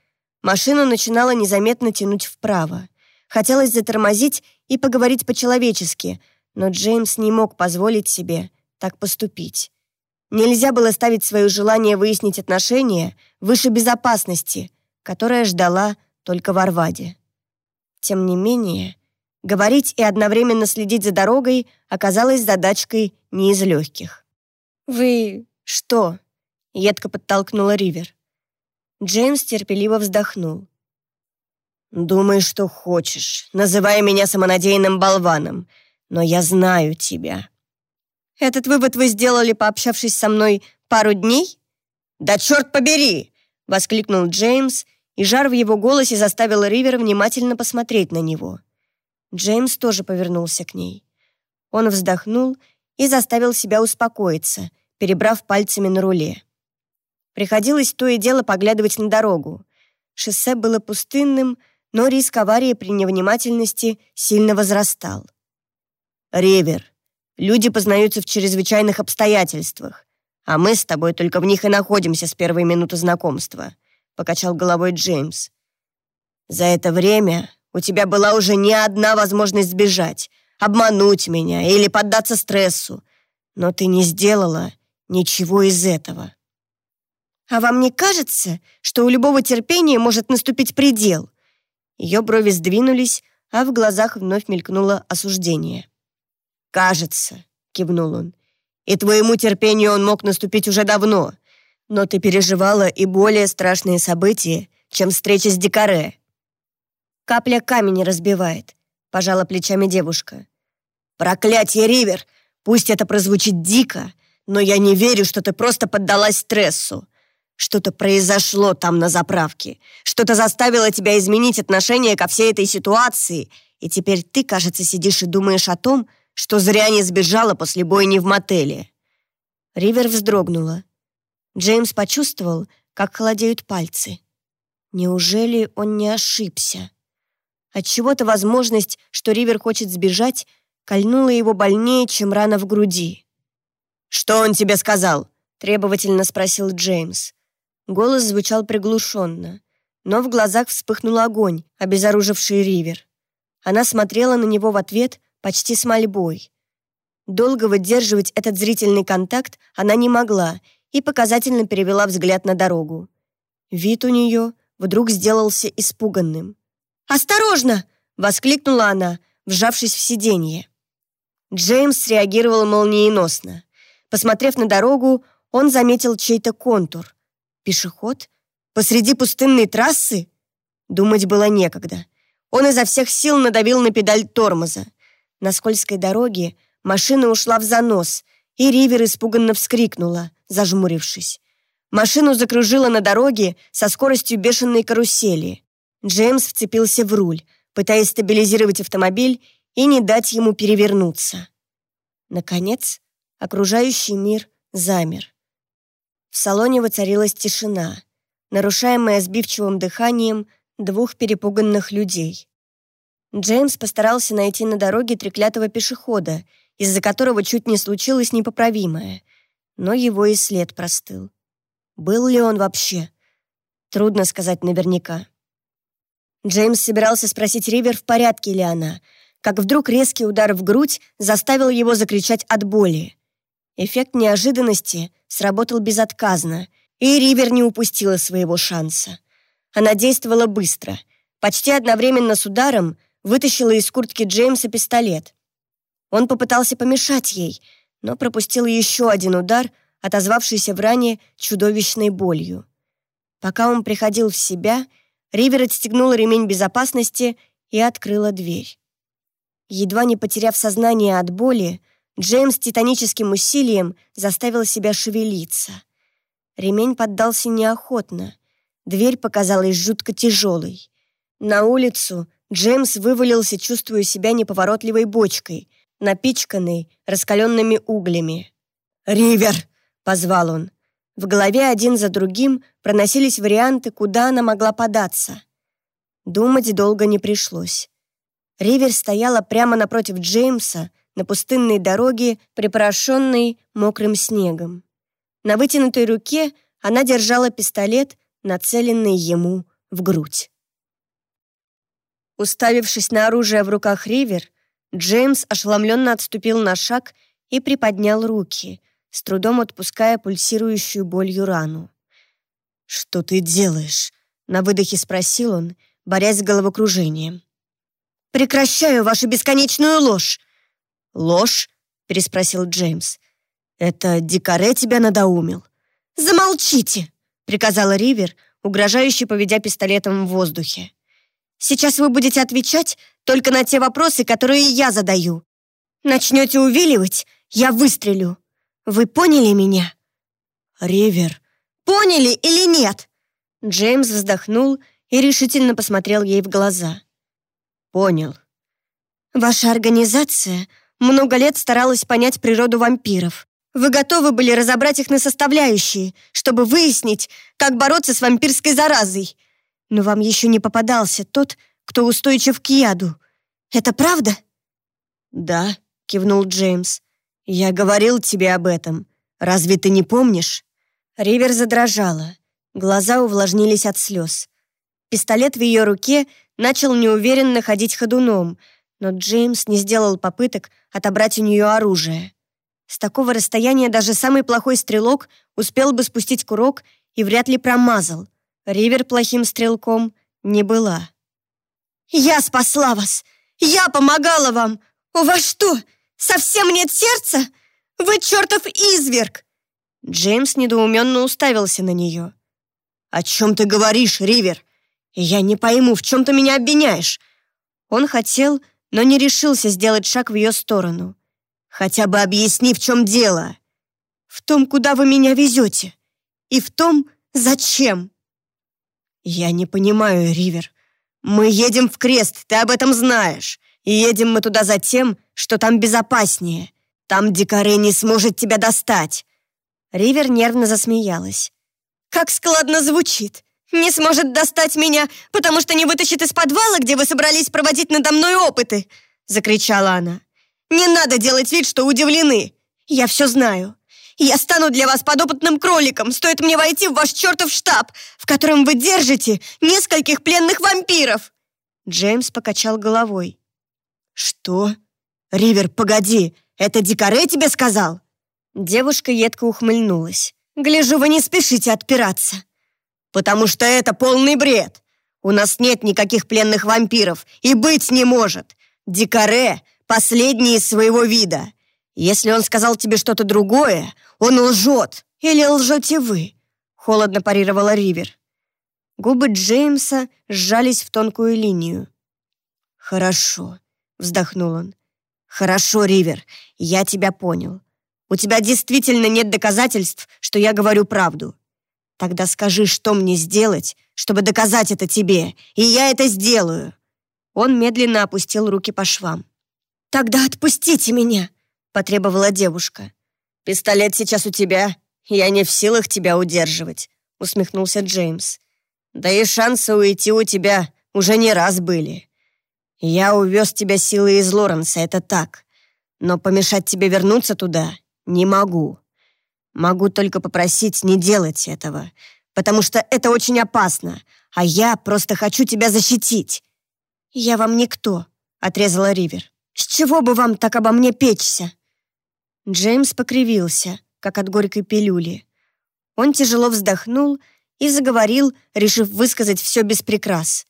Машину начинала незаметно тянуть вправо. Хотелось затормозить и поговорить по-человечески, но Джеймс не мог позволить себе так поступить. Нельзя было ставить свое желание выяснить отношения выше безопасности, которая ждала только в Арваде. Тем не менее, говорить и одновременно следить за дорогой оказалось задачкой не из легких. «Вы что?» — едко подтолкнула Ривер. Джеймс терпеливо вздохнул. «Думай, что хочешь. Называй меня самонадеянным болваном. Но я знаю тебя». «Этот вывод вы сделали, пообщавшись со мной пару дней?» «Да черт побери!» — воскликнул Джеймс, и жар в его голосе заставил Ривер внимательно посмотреть на него. Джеймс тоже повернулся к ней. Он вздохнул и заставил себя успокоиться, перебрав пальцами на руле. Приходилось то и дело поглядывать на дорогу. Шоссе было пустынным, но риск аварии при невнимательности сильно возрастал. «Ревер, люди познаются в чрезвычайных обстоятельствах, а мы с тобой только в них и находимся с первой минуты знакомства», покачал головой Джеймс. «За это время у тебя была уже не одна возможность сбежать, обмануть меня или поддаться стрессу, но ты не сделала ничего из этого». «А вам не кажется, что у любого терпения может наступить предел?» Ее брови сдвинулись, а в глазах вновь мелькнуло осуждение. «Кажется», — кивнул он. «И твоему терпению он мог наступить уже давно, но ты переживала и более страшные события, чем встреча с Дикаре». «Капля камень разбивает», — пожала плечами девушка. «Проклятье, Ривер! Пусть это прозвучит дико, но я не верю, что ты просто поддалась стрессу. Что-то произошло там на заправке. Что-то заставило тебя изменить отношение ко всей этой ситуации. И теперь ты, кажется, сидишь и думаешь о том, что зря не сбежала после бойни в мотеле». Ривер вздрогнула. Джеймс почувствовал, как холодеют пальцы. Неужели он не ошибся? Отчего-то возможность, что Ривер хочет сбежать, кольнула его больнее, чем рана в груди. «Что он тебе сказал?» — требовательно спросил Джеймс. Голос звучал приглушенно, но в глазах вспыхнул огонь, обезоруживший Ривер. Она смотрела на него в ответ почти с мольбой. Долго выдерживать этот зрительный контакт она не могла и показательно перевела взгляд на дорогу. Вид у нее вдруг сделался испуганным. «Осторожно!» — воскликнула она, вжавшись в сиденье. Джеймс среагировал молниеносно. Посмотрев на дорогу, он заметил чей-то контур. Пешеход? Посреди пустынной трассы? Думать было некогда. Он изо всех сил надавил на педаль тормоза. На скользкой дороге машина ушла в занос, и Ривер испуганно вскрикнула, зажмурившись. Машину закружило на дороге со скоростью бешеной карусели. Джеймс вцепился в руль, пытаясь стабилизировать автомобиль и не дать ему перевернуться. Наконец, окружающий мир замер. В салоне воцарилась тишина, нарушаемая сбивчивым дыханием двух перепуганных людей. Джеймс постарался найти на дороге треклятого пешехода, из-за которого чуть не случилось непоправимое, но его и след простыл. Был ли он вообще? Трудно сказать наверняка. Джеймс собирался спросить Ривер, в порядке ли она, как вдруг резкий удар в грудь заставил его закричать от боли. Эффект неожиданности сработал безотказно, и Ривер не упустила своего шанса. Она действовала быстро. Почти одновременно с ударом вытащила из куртки Джеймса пистолет. Он попытался помешать ей, но пропустил еще один удар, отозвавшийся в ране чудовищной болью. Пока он приходил в себя, Ривер отстегнула ремень безопасности и открыла дверь. Едва не потеряв сознание от боли, Джеймс титаническим усилием заставил себя шевелиться. Ремень поддался неохотно. Дверь показалась жутко тяжелой. На улицу Джеймс вывалился, чувствуя себя неповоротливой бочкой, напичканной раскаленными углями. «Ривер!» — позвал он. В голове один за другим проносились варианты, куда она могла податься. Думать долго не пришлось. Ривер стояла прямо напротив Джеймса, на пустынной дороге, припорошенной мокрым снегом. На вытянутой руке она держала пистолет, нацеленный ему в грудь. Уставившись на оружие в руках Ривер, Джеймс ошеломленно отступил на шаг и приподнял руки, с трудом отпуская пульсирующую болью рану. «Что ты делаешь?» — на выдохе спросил он, борясь с головокружением. «Прекращаю вашу бесконечную ложь!» «Ложь?» — переспросил Джеймс. «Это Дикаре тебя надоумил?» «Замолчите!» — приказала Ривер, угрожающе поведя пистолетом в воздухе. «Сейчас вы будете отвечать только на те вопросы, которые я задаю. Начнете увиливать, я выстрелю. Вы поняли меня?» «Ривер...» «Поняли или нет?» Джеймс вздохнул и решительно посмотрел ей в глаза. «Понял». «Ваша организация много лет старалась понять природу вампиров. Вы готовы были разобрать их на составляющие, чтобы выяснить, как бороться с вампирской заразой. Но вам еще не попадался тот, кто устойчив к яду. Это правда?» «Да», — кивнул Джеймс. «Я говорил тебе об этом. Разве ты не помнишь?» Ривер задрожала. Глаза увлажнились от слез. Пистолет в ее руке начал неуверенно ходить ходуном — но Джеймс не сделал попыток отобрать у нее оружие. С такого расстояния даже самый плохой стрелок успел бы спустить курок и вряд ли промазал. Ривер плохим стрелком не была. «Я спасла вас! Я помогала вам! У вас что, совсем нет сердца? Вы чертов изверг!» Джеймс недоуменно уставился на нее. «О чем ты говоришь, Ривер? Я не пойму, в чем ты меня обвиняешь?» Он хотел, но не решился сделать шаг в ее сторону. «Хотя бы объясни, в чем дело!» «В том, куда вы меня везете, и в том, зачем!» «Я не понимаю, Ривер. Мы едем в Крест, ты об этом знаешь. И едем мы туда за тем, что там безопаснее. Там Дикаре не сможет тебя достать». Ривер нервно засмеялась. «Как складно звучит! Не сможет достать меня, потому что не вытащит из подвала, где вы собрались проводить надо мной опыты!» Закричала она. «Не надо делать вид, что удивлены! Я все знаю. Я стану для вас подопытным кроликом, стоит мне войти в ваш чертов штаб, в котором вы держите нескольких пленных вампиров!» Джеймс покачал головой. «Что? Ривер, погоди, это Дикаре тебе сказал?» Девушка едко ухмыльнулась. «Гляжу, вы не спешите отпираться». «Потому что это полный бред. У нас нет никаких пленных вампиров и быть не может. Дикаре — последний из своего вида. Если он сказал тебе что-то другое, он лжет. Или лжете вы?» Холодно парировала Ривер. Губы Джеймса сжались в тонкую линию. «Хорошо», — вздохнул он. «Хорошо, Ривер, я тебя понял. У тебя действительно нет доказательств, что я говорю правду. Тогда скажи, что мне сделать, чтобы доказать это тебе, и я это сделаю». Он медленно опустил руки по швам. «Тогда отпустите меня», — потребовала девушка. «Пистолет сейчас у тебя, я не в силах тебя удерживать», — усмехнулся Джеймс. «Да и шансы уйти у тебя уже не раз были. Я увез тебя силой из Лоренса, это так. Но помешать тебе вернуться туда не могу. Могу только попросить не делать этого, потому что это очень опасно, а я просто хочу тебя защитить». «Я вам никто», — отрезала Ривер. «С чего бы вам так обо мне печься?» Джеймс покривился, как от горькой пилюли. Он тяжело вздохнул и заговорил, решив высказать все без прикрас.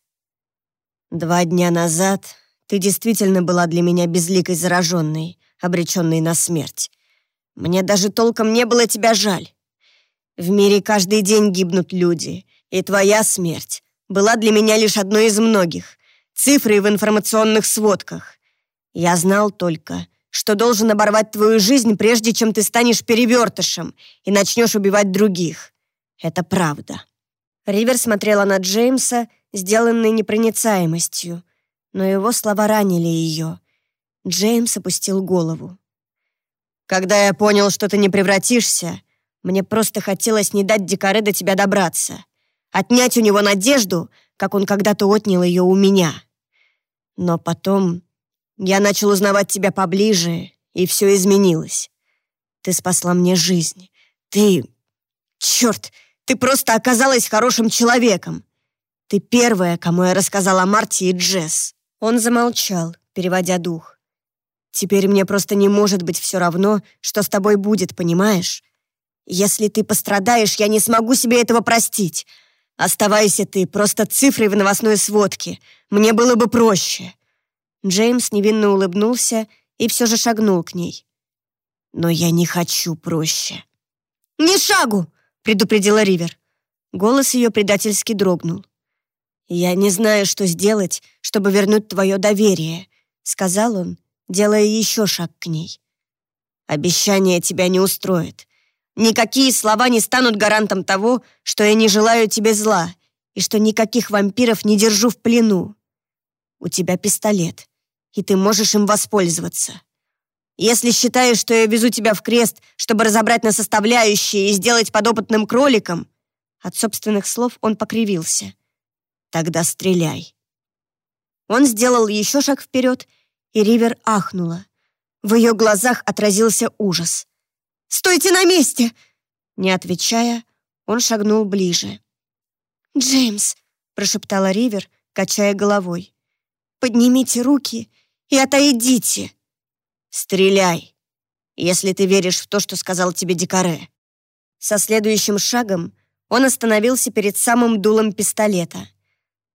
«Два дня назад ты действительно была для меня безликой зараженной, обреченной на смерть. Мне даже толком не было тебя жаль. В мире каждый день гибнут люди, и твоя смерть была для меня лишь одной из многих, цифрой в информационных сводках. Я знал только, что должен оборвать твою жизнь, прежде чем ты станешь перевертышем и начнешь убивать других. Это правда». Ривер смотрела на Джеймса, сделанной непроницаемостью, но его слова ранили ее. Джеймс опустил голову. Когда я понял, что ты не превратишься, мне просто хотелось не дать Дикаре до тебя добраться. Отнять у него надежду, как он когда-то отнял ее у меня. Но потом я начал узнавать тебя поближе, и все изменилось. Ты спасла мне жизнь. Ты... Черт, ты просто оказалась хорошим человеком. Ты первая, кому я рассказала о Марте и Джесс. Он замолчал, переводя дух. Теперь мне просто не может быть все равно, что с тобой будет, понимаешь? Если ты пострадаешь, я не смогу себе этого простить. Оставайся ты просто цифрой в новостной сводке. Мне было бы проще». Джеймс невинно улыбнулся и все же шагнул к ней. «Но я не хочу проще». «Ни шагу!» — предупредила Ривер. Голос ее предательски дрогнул. «Я не знаю, что сделать, чтобы вернуть твое доверие», — сказал он делая еще шаг к ней. «Обещание тебя не устроит. Никакие слова не станут гарантом того, что я не желаю тебе зла и что никаких вампиров не держу в плену. У тебя пистолет, и ты можешь им воспользоваться. Если считаешь, что я везу тебя в крест, чтобы разобрать на составляющие и сделать подопытным кроликом...» От собственных слов он покривился. «Тогда стреляй». Он сделал еще шаг вперед и Ривер ахнула. В ее глазах отразился ужас. «Стойте на месте!» Не отвечая, он шагнул ближе. «Джеймс», — прошептала Ривер, качая головой, «поднимите руки и отойдите!» «Стреляй, если ты веришь в то, что сказал тебе Дикаре». Со следующим шагом Он остановился перед самым дулом пистолета.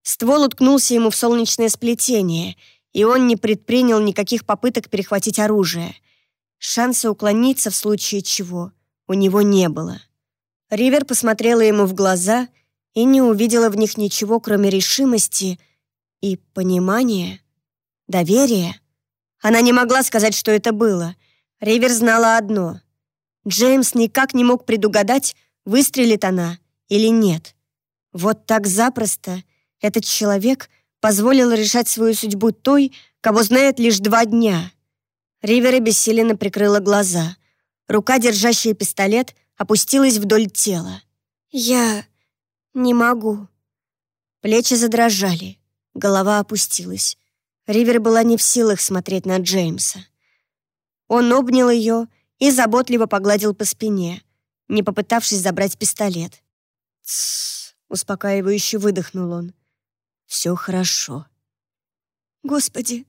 Ствол уткнулся ему в солнечное сплетение, и он не предпринял никаких попыток перехватить оружие. Шанса уклониться в случае чего у него не было. Ривер посмотрела ему в глаза и не увидела в них ничего, кроме решимости и понимания, доверия. Она не могла сказать, что это было. Ривер знала одно. Джеймс никак не мог предугадать, выстрелит она или нет. Вот так запросто этот человек позволил решать свою судьбу той, кого знает лишь два дня. Ривер обессиленно прикрыла глаза. Рука, держащая пистолет, опустилась вдоль тела. «Я не могу». Плечи задрожали, голова опустилась. Ривер была не в силах смотреть на Джеймса. Он обнял ее и заботливо погладил по спине, не попытавшись забрать пистолет. «Тссс», — успокаивающе выдохнул он. «Все хорошо». «Господи,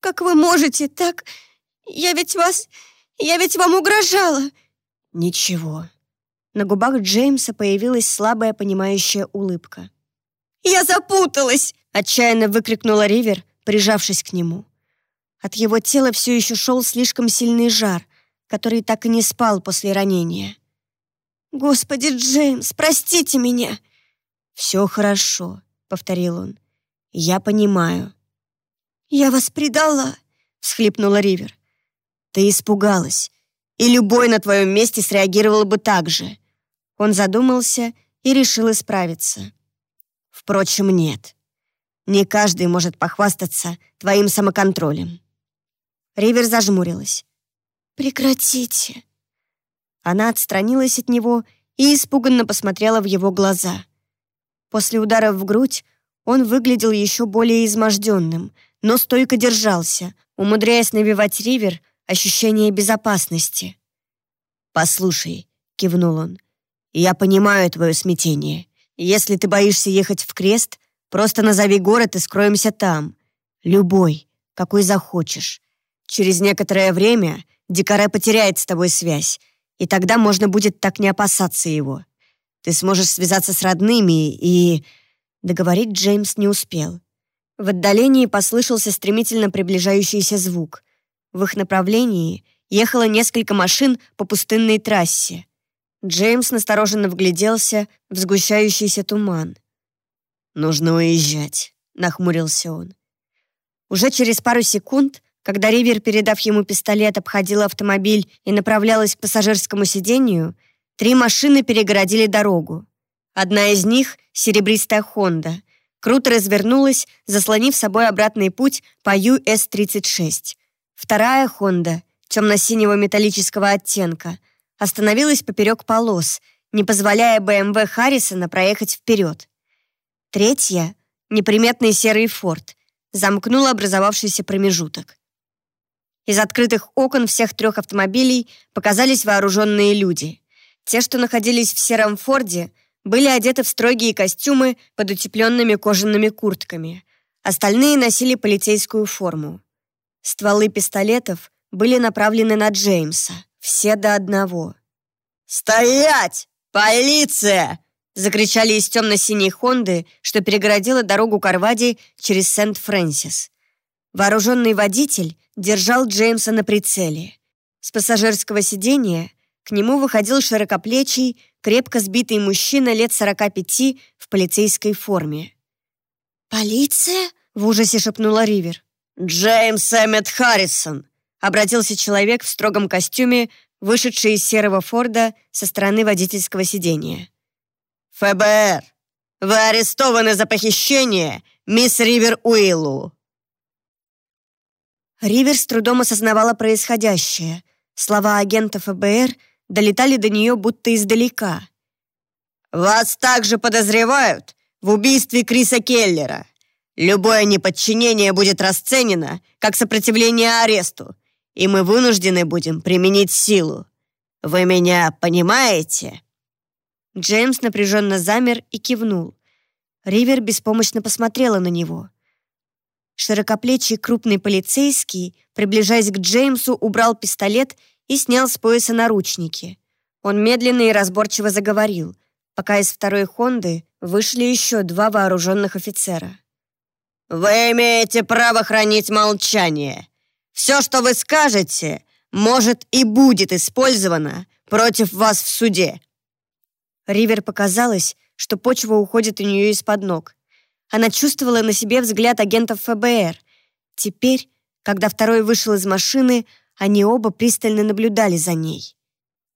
как вы можете так? Я ведь вас... Я ведь вам угрожала!» «Ничего, на губах Джеймса появилась слабая понимающая улыбка. «Я запуталась!» — отчаянно выкрикнула Ривер, прижавшись к нему. От его тела все еще шел слишком сильный жар, который так и не спал после ранения. «Господи, Джеймс, простите меня!» «Все хорошо», — повторил он. «Я понимаю». «Я вас предала», — всхлипнула Ривер. «Ты испугалась, и любой на твоем месте среагировал бы так же. Он задумался и решил исправиться. Впрочем, нет. Не каждый может похвастаться твоим самоконтролем. Ривер зажмурилась. «Прекратите». Она отстранилась от него и испуганно посмотрела в его глаза. После удара в грудь он выглядел еще более изможденным, но стойко держался, умудряясь навевать Ривер ощущение безопасности. «Послушай», — кивнул он, я понимаю твое смятение. Если ты боишься ехать в крест, просто назови город и скроемся там. Любой, какой захочешь. Через некоторое время Дикаре потеряет с тобой связь, и тогда можно будет так не опасаться его. Ты сможешь связаться с родными и...» Договорить Джеймс не успел. В отдалении послышался стремительно приближающийся звук. В их направлении ехало несколько машин по пустынной трассе. Джеймс настороженно вгляделся в сгущающийся туман. «Нужно уезжать», — нахмурился он. Уже через пару секунд, когда Ривер, передав ему пистолет, обходила автомобиль и направлялась к пассажирскому сидению, три машины перегородили дорогу. Одна из них, серебристая «Хонда», круто развернулась, заслонив собой обратный путь по ЮС-36. Вторая «Хонда», темно-синего металлического оттенка — остановилась поперек полос, не позволяя БМВ Харрисона проехать вперед. Третья, неприметный серый форт, замкнула образовавшийся промежуток. Из открытых окон всех трех автомобилей показались вооруженные люди. Те, что находились в сером форде, были одеты в строгие костюмы под утепленными кожаными куртками. Остальные носили полицейскую форму. Стволы пистолетов были направлены на Джеймса. Все до одного. «Стоять! Полиция!» Закричали из темно-синей Хонды, что перегородила дорогу Карвади через Сент-Фрэнсис. Вооруженный водитель держал Джеймса на прицеле. С пассажирского сиденья к нему выходил широкоплечий, крепко сбитый мужчина лет 45 в полицейской форме. «Полиция?» — в ужасе шепнула Ривер. «Джеймс Эммет Харрисон!» обратился человек в строгом костюме, вышедший из серого Форда со стороны водительского сидения. «ФБР! Вы арестованы за похищение, мисс Ривер Уиллу!» Ривер с трудом осознавала происходящее. Слова агента ФБР долетали до нее будто издалека. «Вас также подозревают в убийстве Криса Келлера. Любое неподчинение будет расценено как сопротивление аресту, и мы вынуждены будем применить силу. Вы меня понимаете?» Джеймс напряженно замер и кивнул. Ривер беспомощно посмотрела на него. Широкоплечий крупный полицейский, приближаясь к Джеймсу, убрал пистолет и снял с пояса наручники. Он медленно и разборчиво заговорил. пока из второй «Хонды» вышли еще два вооруженных офицера. «Вы имеете право хранить молчание. Все, что вы скажете, может и будет использовано против вас в суде». Ривер показалось, что почва уходит у нее из-под ног. Она чувствовала на себе взгляд агентов ФБР. Теперь, когда второй вышел из машины, они оба пристально наблюдали за ней.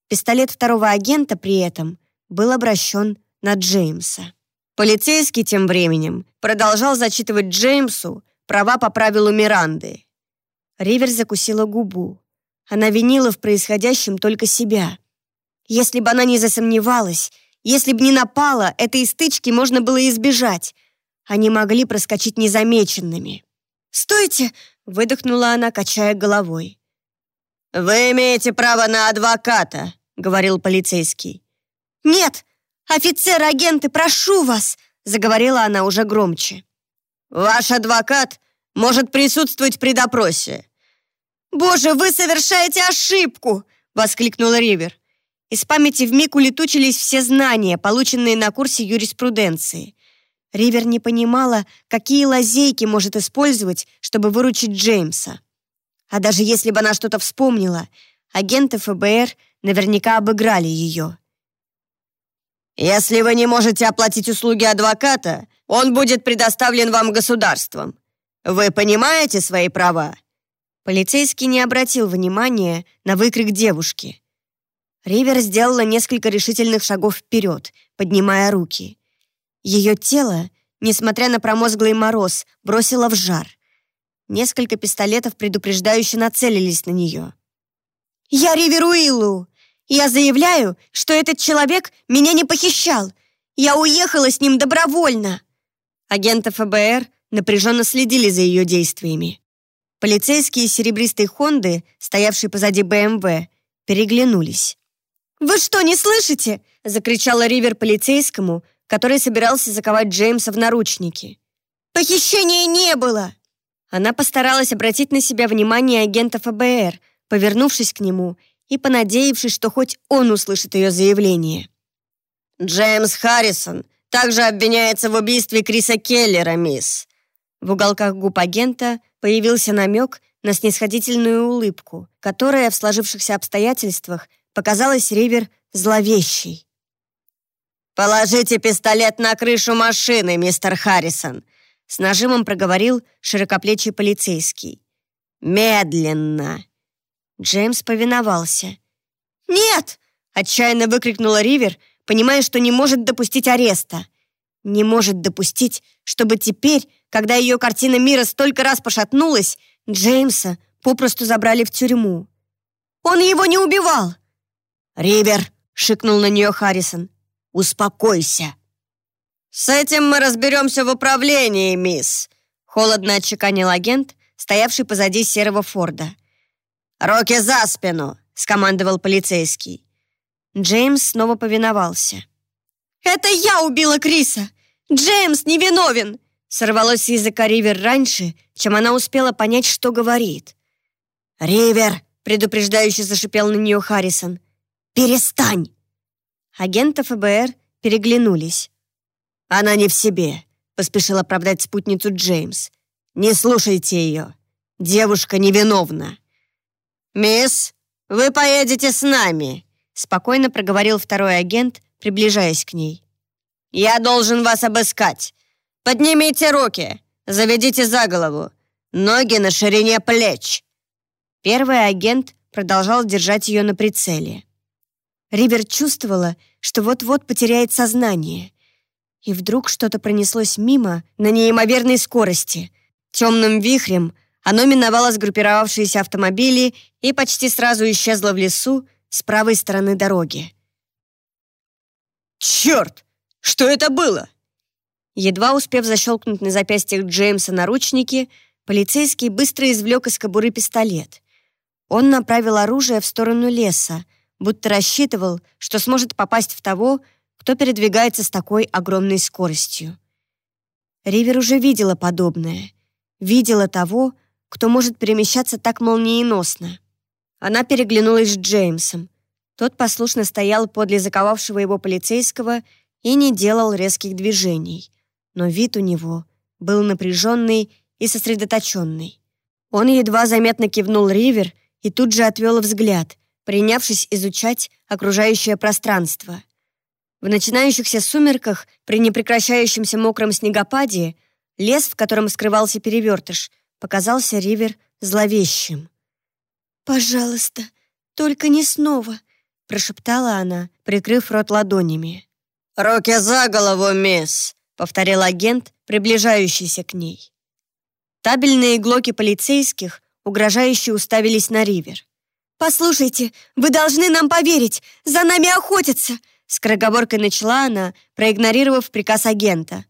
Пистолет второго агента при этом был обращен на Джеймса. Полицейский тем временем продолжал зачитывать Джеймсу права по правилу Миранды. Ривер закусила губу. Она винила в происходящем только себя. Если бы она не засомневалась, если бы не напала, этой стычки можно было избежать. Они могли проскочить незамеченными. «Стойте!» — выдохнула она, качая головой. «Вы имеете право на адвоката», — говорил полицейский. «Нет! Офицеры-агенты, прошу вас!» — заговорила она уже громче. «Ваш адвокат может присутствовать при допросе». «Боже, вы совершаете ошибку!» — воскликнула Ривер. Из памяти вмиг улетучились все знания, полученные на курсе юриспруденции. Ривер не понимала, какие лазейки может использовать, чтобы выручить Джеймса. А даже если бы она что-то вспомнила, агенты ФБР наверняка обыграли ее. «Если вы не можете оплатить услуги адвоката, он будет предоставлен вам государством. Вы понимаете свои права?» Полицейский не обратил внимания на выкрик девушки. Ривер сделала несколько решительных шагов вперед, поднимая руки. Ее тело, несмотря на промозглый мороз, бросило в жар. Несколько пистолетов предупреждающе нацелились на нее. «Я Ривер Я заявляю, что этот человек меня не похищал! Я уехала с ним добровольно!» Агенты ФБР напряженно следили за ее действиями. Полицейские серебристой Хонды, стоявшие позади БМВ, переглянулись. «Вы что, не слышите?» — закричала Ривер полицейскому, который собирался заковать Джеймса в наручники. «Похищения не было!» Она постаралась обратить на себя внимание агента ФБР, повернувшись к нему и понадеявшись, что хоть он услышит ее заявление. «Джеймс Харрисон также обвиняется в убийстве Криса Келлера, мисс». В уголках губ агента появился намек на снисходительную улыбку, которая в сложившихся обстоятельствах показалась Ривер зловещей. «Положите пистолет на крышу машины, мистер Харрисон», с нажимом проговорил широкоплечий полицейский. «Медленно!» Джеймс повиновался. «Нет!» — отчаянно выкрикнула Ривер, понимая, что не может допустить ареста. Не может допустить, чтобы теперь, когда ее картина мира столько раз пошатнулась, Джеймса попросту забрали в тюрьму. «Он его не убивал!» «Ривер!» — шикнул на нее Харрисон. Успокойся!» «С этим мы разберемся в управлении, мисс!» Холодно отчеканил агент, стоявший позади серого Форда. «Руки за спину!» — скомандовал полицейский. Джеймс снова повиновался. «Это я убила Криса! Джеймс невиновен!» Сорвалось с языка Ривер раньше, чем она успела понять, что говорит. «Ривер!» — предупреждающе зашипел на нее Харрисон. «Перестань!» Агенты ФБР переглянулись. «Она не в себе», — поспешил оправдать спутницу Джеймс. «Не слушайте ее. Девушка невиновна». «Мисс, вы поедете с нами», — спокойно проговорил второй агент, приближаясь к ней. «Я должен вас обыскать. Поднимите руки, заведите за голову, ноги на ширине плеч». Первый агент продолжал держать ее на прицеле. Ривер чувствовала, что вот-вот потеряет сознание. И вдруг что-то пронеслось мимо на неимоверной скорости. Темным вихрем оно миновало сгруппировавшиеся автомобили и почти сразу исчезло в лесу с правой стороны дороги. «Черт! Что это было?» Едва успев защелкнуть на запястьях Джеймса наручники, полицейский быстро извлек из кобуры пистолет. Он направил оружие в сторону леса, будто рассчитывал, что сможет попасть в того, кто передвигается с такой огромной скоростью. Ривер уже видела подобное. Видела того, кто может перемещаться так молниеносно. Она переглянулась с Джеймсом. Тот послушно стоял подле заковавшего его полицейского и не делал резких движений, но вид у него был напряженный и сосредоточенный. Он едва заметно кивнул Ривер и тут же отвел взгляд, принявшись изучать окружающее пространство. В начинающихся сумерках, при непрекращающемся мокром снегопаде, лес, в котором скрывался перевертыш, показался Ривер зловещим. «Пожалуйста, только не снова», — прошептала она, прикрыв рот ладонями. «Руки за голову, мисс!» — повторил агент, приближающийся к ней. Табельные глоки полицейских угрожающе уставились на Ривер. «Послушайте, вы должны нам поверить! За нами охотятся!» Скороговоркой начала она, проигнорировав приказ агента.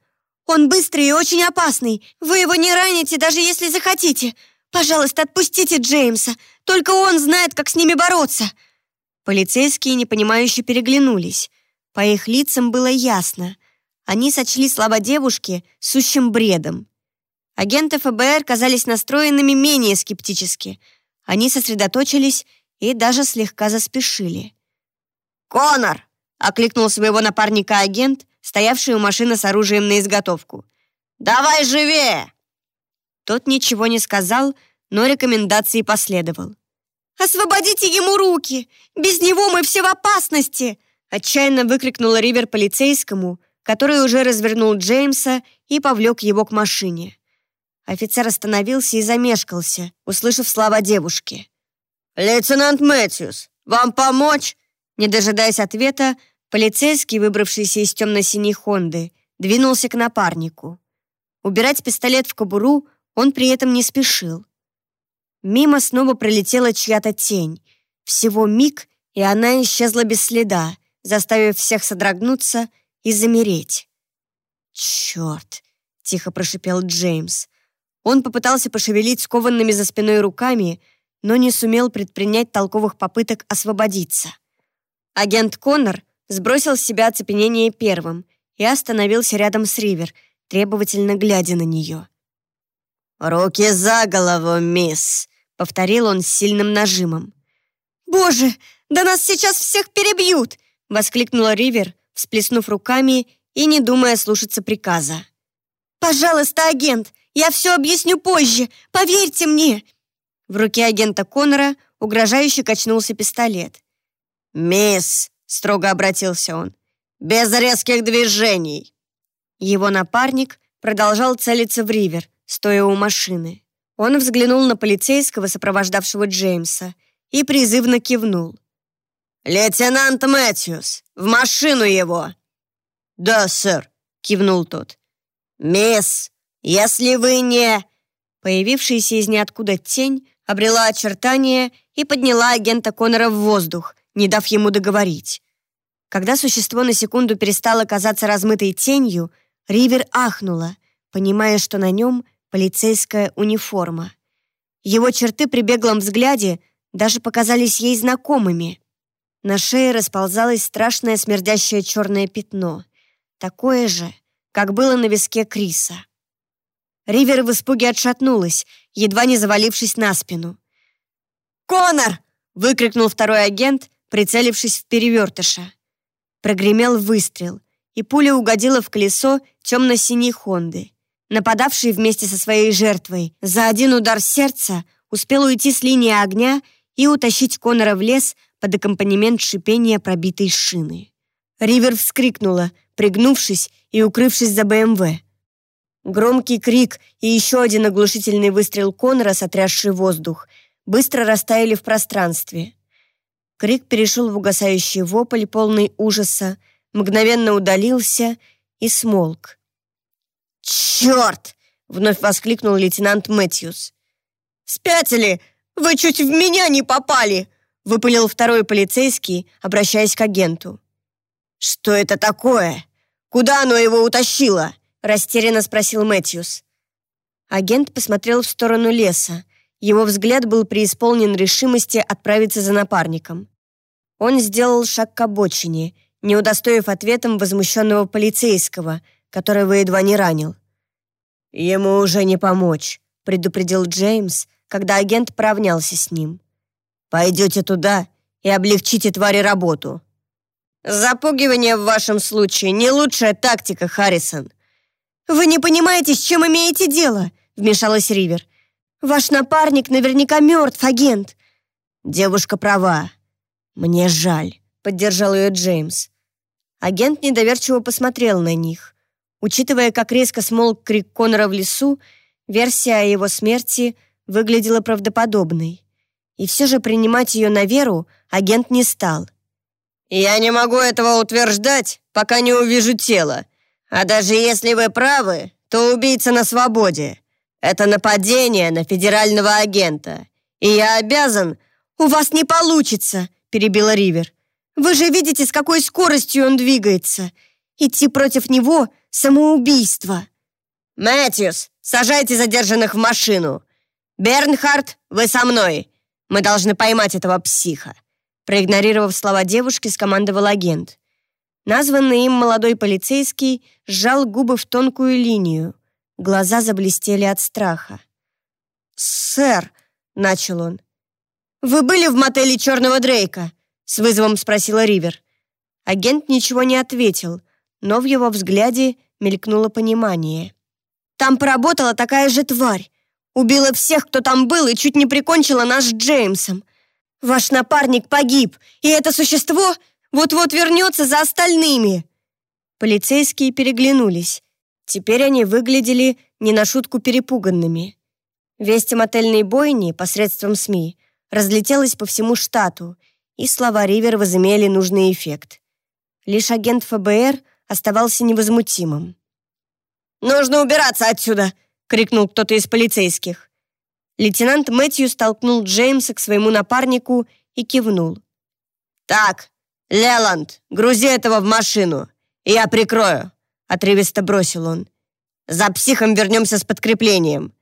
«Он быстрый и очень опасный. Вы его не раните, даже если захотите. Пожалуйста, отпустите Джеймса. Только он знает, как с ними бороться». Полицейские непонимающе переглянулись. По их лицам было ясно. Они сочли слова девушки сущим бредом. Агенты ФБР казались настроенными менее скептически. Они сосредоточились и даже слегка заспешили. «Конор!» — окликнул своего напарника агент, стоявший у машины с оружием на изготовку. «Давай живее!» Тот ничего не сказал, но рекомендации последовал. «Освободите ему руки! Без него мы все в опасности!» Отчаянно выкрикнула Ривер полицейскому, который уже развернул Джеймса и повлек его к машине. Офицер остановился и замешкался, услышав слова девушки. «Лейтенант Мэтьюс, вам помочь?» Не дожидаясь ответа, полицейский, выбравшийся из темно-синей Хонды, двинулся к напарнику. Убирать пистолет в кобуру он при этом не спешил. Мимо снова пролетела чья-то тень. Всего миг, и она исчезла без следа, заставив всех содрогнуться и замереть. «Черт!» — тихо прошипел Джеймс. Он попытался пошевелить скованными за спиной руками, но не сумел предпринять толковых попыток освободиться. Агент Коннор сбросил с себя оцепенение первым и остановился рядом с Ривер, требовательно глядя на нее. «Руки за голову, мисс!» — повторил он с сильным нажимом. «Боже, да нас сейчас всех перебьют!» — воскликнула Ривер, всплеснув руками и не думая слушаться приказа. «Пожалуйста, агент, я все объясню позже, поверьте мне!» В руке агента Коннора угрожающе качнулся пистолет. «Мисс!» — строго обратился он. «Без резких движений!» Его напарник продолжал целиться в Ривер, стоя у машины. Он взглянул на полицейского, сопровождавшего Джеймса, и призывно кивнул. «Лейтенант Мэтьюс, в машину его!» «Да, сэр», — кивнул тот. «Мисс, если вы не...» Появившаяся из ниоткуда тень обрела очертания и подняла агента Коннора в воздух, не дав ему договорить. Когда существо на секунду перестало казаться размытой тенью, Ривер ахнула, понимая, что на нем полицейская униформа. Его черты при беглом взгляде даже показались ей знакомыми. На шее расползалось страшное смердящее черное пятно, такое же, как было на виске Криса. Ривер в испуге отшатнулась, едва не завалившись на спину. «Конор!» — выкрикнул второй агент, прицелившись в перевертыша. Прогремел выстрел, и пуля угодила в колесо темно-синей Хонды. Нападавший вместе со своей жертвой за один удар сердца успел уйти с линии огня и утащить Конора в лес под аккомпанемент шипения пробитой шины. Ривер вскрикнула, пригнувшись и укрывшись за БМВ. Громкий крик и еще один оглушительный выстрел Конора, сотрясший воздух, быстро растаяли в пространстве. Крик перешел в угасающий вопль, полный ужаса, мгновенно удалился и смолк. «Черт!» — вновь воскликнул лейтенант Мэтьюс. «Спятили! Вы чуть в меня не попали!» выпалил второй полицейский, обращаясь к агенту. «Что это такое? Куда оно его утащило?» Растерянно спросил Мэтьюс. Агент посмотрел в сторону леса. Его взгляд был преисполнен решимости отправиться за напарником. Он сделал шаг к обочине, не удостоив ответом возмущенного полицейского, которого едва не ранил. «Ему уже не помочь», — предупредил Джеймс, когда агент поравнялся с ним. Пойдете туда и облегчите твари работу». Запугивание в вашем случае не лучшая тактика, Харрисон. Вы не понимаете, с чем имеете дело, вмешалась Ривер. Ваш напарник наверняка мертв, агент. Девушка права. Мне жаль, поддержал ее Джеймс. Агент недоверчиво посмотрел на них. Учитывая, как резко смолк крик Конора в лесу, версия о его смерти выглядела правдоподобной. И все же принимать ее на веру агент не стал. «Я не могу этого утверждать, пока не увижу тело. А даже если вы правы, то убийца на свободе. Это нападение на федерального агента. И я обязан...» «У вас не получится», — перебила Ривер. «Вы же видите, с какой скоростью он двигается. Идти против него — самоубийство». «Мэтьюс, сажайте задержанных в машину. Бернхард, вы со мной. Мы должны поймать этого психа», проигнорировав слова девушки, скомандовал агент. Названный им молодой полицейский сжал губы в тонкую линию. Глаза заблестели от страха. «Сэр», — начал он, — «вы были в мотеле Черного Дрейка?» — с вызовом спросила Ривер. Агент ничего не ответил, но в его взгляде мелькнуло понимание. «Там поработала такая же тварь. Убила всех, кто там был, и чуть не прикончила нас с Джеймсом. Ваш напарник погиб, и это существо вот-вот вернется за остальными». Полицейские переглянулись. Теперь они выглядели не на шутку перепуганными. Весть о мотельной бойне посредством СМИ разлетелась по всему штату, и слова Ривер возымели нужный эффект. Лишь агент ФБР оставался невозмутимым. «Нужно убираться отсюда!» — крикнул кто-то из полицейских. Лейтенант Мэтью столкнул Джеймса к своему напарнику и кивнул. «Так, Леланд, грузи этого в машину, и я прикрою», — отрывисто бросил он. «За психом вернемся с подкреплением».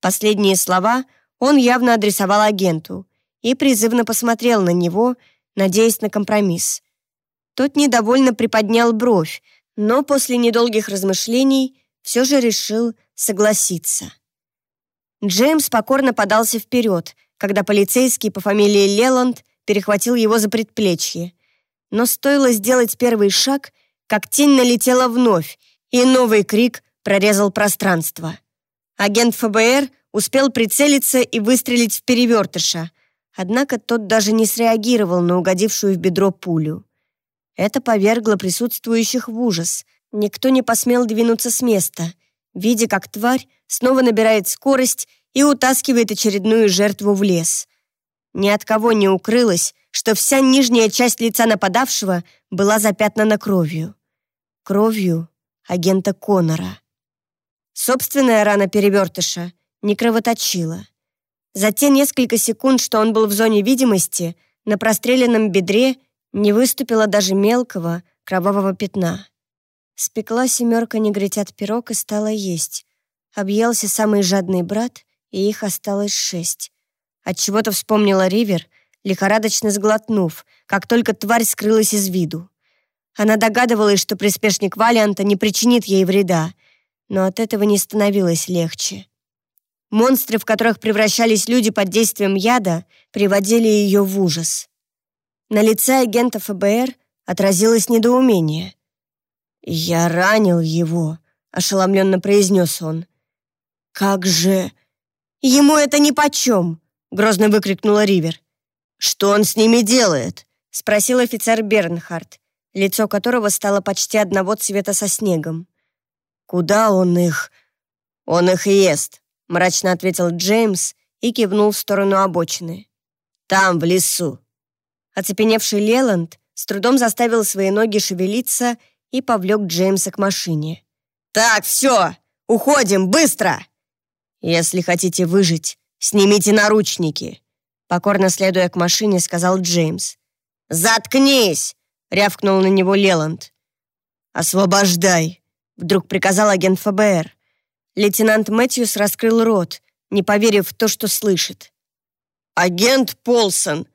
Последние слова он явно адресовал агенту и призывно посмотрел на него, надеясь на компромисс. Тот недовольно приподнял бровь, но после недолгих размышлений все же решил согласиться. Джеймс покорно подался вперед, когда полицейский по фамилии Леланд перехватил его за предплечье. Но стоило сделать первый шаг, как тень налетела вновь, и новый крик прорезал пространство. Агент ФБР успел прицелиться и выстрелить в перевертыша, однако тот даже не среагировал на угодившую в бедро пулю. Это повергло присутствующих в ужас. Никто не посмел двинуться с места — видя, как тварь снова набирает скорость и утаскивает очередную жертву в лес. Ни от кого не укрылось, что вся нижняя часть лица нападавшего была запятнана кровью. Кровью агента Коннора. Собственная рана перевертыша не кровоточила. За те несколько секунд, что он был в зоне видимости, на простреленном бедре не выступило даже мелкого кровавого пятна. Спекла семерка негритят пирог и стала есть. Объелся самый жадный брат, и их осталось шесть. Отчего-то вспомнила Ривер, лихорадочно сглотнув, как только тварь скрылась из виду. Она догадывалась, что приспешник Валианта не причинит ей вреда, но от этого не становилось легче. Монстры, в которых превращались люди под действием яда, приводили ее в ужас. На лице агента ФБР отразилось недоумение. «Я ранил его», — ошеломленно произнес он. «Как же...» «Ему это нипочем!» — грозно выкрикнула Ривер. «Что он с ними делает?» — спросил офицер Бернхард, лицо которого стало почти одного цвета со снегом. «Куда он их?» «Он их ест», — мрачно ответил Джеймс и кивнул в сторону обочины. «Там, в лесу». Оцепеневший Леланд с трудом заставил свои ноги шевелиться и повлек Джеймса к машине. «Так, все! Уходим, быстро!» «Если хотите выжить, снимите наручники!» Покорно следуя к машине, сказал Джеймс. «Заткнись!» — рявкнул на него Леланд. «Освобождай!» — вдруг приказал агент ФБР. Лейтенант Мэтьюс раскрыл рот, не поверив в то, что слышит. «Агент Полсон!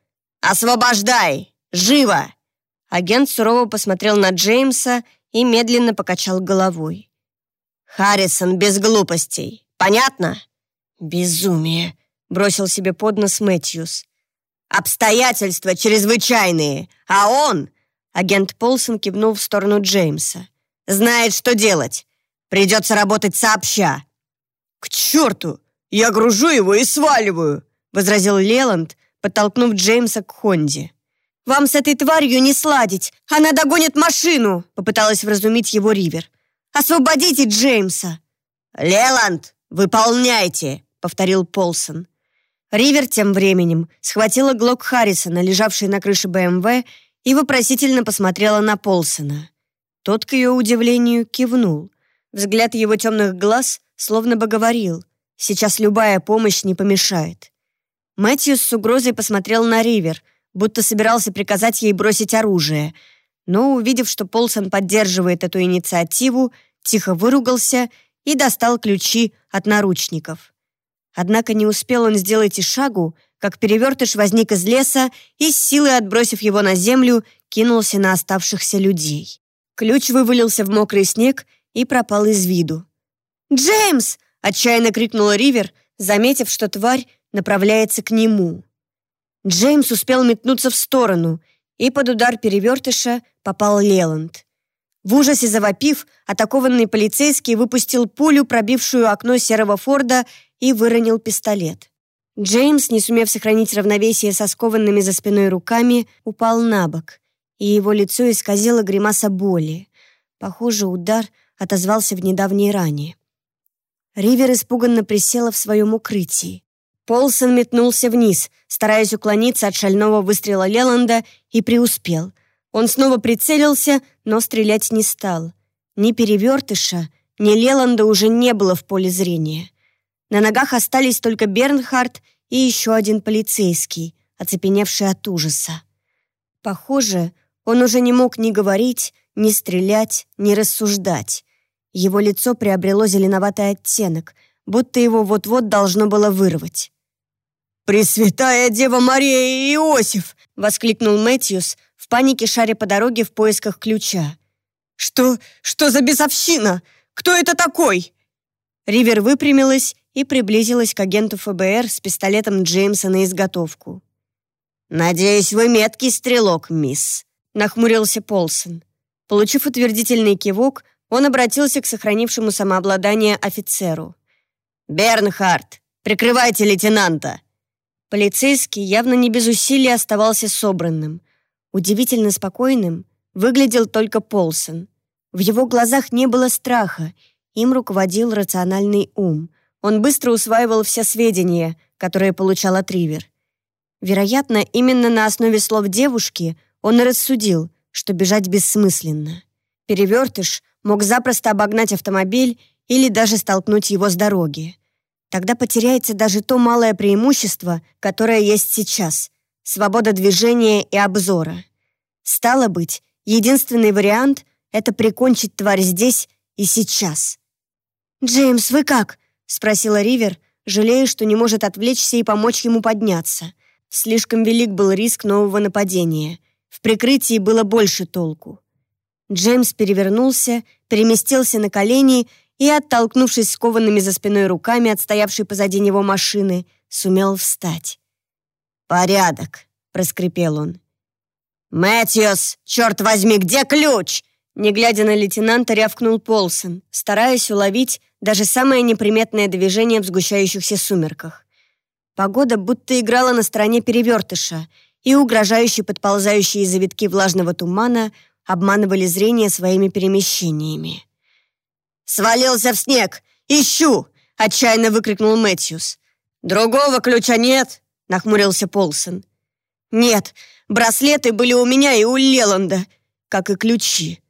Освобождай! Живо!» Агент сурово посмотрел на Джеймса и медленно покачал головой. «Харрисон, без глупостей. Понятно?» «Безумие», — бросил себе под нос Мэтьюс. «Обстоятельства чрезвычайные, а он...» Агент Полсон кивнул в сторону Джеймса. «Знает, что делать. Придется работать сообща». «К черту! Я гружу его и сваливаю!» возразил Леланд, подтолкнув Джеймса к Хонде. «Вам с этой тварью не сладить! Она догонит машину!» попыталась вразумить его Ривер. «Освободите Джеймса!» «Леланд, выполняйте!» повторил Полсон. Ривер тем временем схватила Глок Харрисона, лежавший на крыше БМВ, и вопросительно посмотрела на Полсона. Тот, к ее удивлению, кивнул. Взгляд его темных глаз словно бы говорил, сейчас любая помощь не помешает. Мэтью с угрозой посмотрел на Ривер, будто собирался приказать ей бросить оружие, но, увидев, что Полсон поддерживает эту инициативу, тихо выругался и достал ключи от наручников. Однако не успел он сделать и шагу, как перевертыш возник из леса и, с силой отбросив его на землю, кинулся на оставшихся людей. Ключ вывалился в мокрый снег и пропал из виду. «Джеймс!» — отчаянно крикнула Ривер, заметив, что тварь направляется к нему. Джеймс успел метнуться в сторону, и под удар перевертыша попал Леланд. В ужасе завопив, атакованный полицейский выпустил пулю, пробившую окно серого Форда, и выронил пистолет. Джеймс, не сумев сохранить равновесие со скованными за спиной руками, упал на бок, и его лицо исказило гримаса боли. Похоже, удар отозвался в недавней ране. Ривер испуганно присела в своем укрытии. Полсон метнулся вниз, стараясь уклониться от шального выстрела Леланда, и преуспел. Он снова прицелился, но стрелять не стал. Ни перевертыша, ни Леланда уже не было в поле зрения. На ногах остались только Бернхард и еще один полицейский, оцепеневший от ужаса. Похоже, он уже не мог ни говорить, ни стрелять, ни рассуждать. Его лицо приобрело зеленоватый оттенок, будто его вот-вот должно было вырвать. «Пресвятая Дева Мария и Иосиф!» — воскликнул Мэтьюс, в панике шаря по дороге в поисках ключа. «Что? Что за бесовщина? Кто это такой?» Ривер выпрямилась и приблизилась к агенту ФБР с пистолетом Джеймса на изготовку. «Надеюсь, вы меткий стрелок, мисс», — нахмурился Полсон. Получив утвердительный кивок, он обратился к сохранившему самообладание офицеру. «Бернхард, прикрывайте лейтенанта!» Полицейский явно не без усилий оставался собранным. Удивительно спокойным выглядел только Полсон. В его глазах не было страха, им руководил рациональный ум — он быстро усваивал все сведения, которые получал от. Вероятно, именно на основе слов девушки он и рассудил, что бежать бессмысленно. Перевертыш мог запросто обогнать автомобиль или даже столкнуть его с дороги. Тогда потеряется даже то малое преимущество, которое есть сейчас — свобода движения и обзора. Стало быть, единственный вариант — это прикончить тварь здесь и сейчас. «Джеймс, вы как?» — спросила Ривер, жалея, что не может отвлечься и помочь ему подняться. Слишком велик был риск нового нападения. В прикрытии было больше толку. Джеймс перевернулся, переместился на колени и, оттолкнувшись скованными за спиной руками от стоявшей позади него машины, сумел встать. «Порядок», — проскрипел он. «Мэтьюс, черт возьми, где ключ?» Не глядя на лейтенанта, рявкнул Полсон, стараясь уловить даже самое неприметное движение в сгущающихся сумерках. Погода будто играла на стороне перевертыша, и угрожающие подползающие завитки влажного тумана обманывали зрение своими перемещениями. «Свалился в снег! Ищу!» — отчаянно выкрикнул Мэтьюс. «Другого ключа нет!» — нахмурился Полсон. «Нет, браслеты были у меня и у Леланда, как и ключи».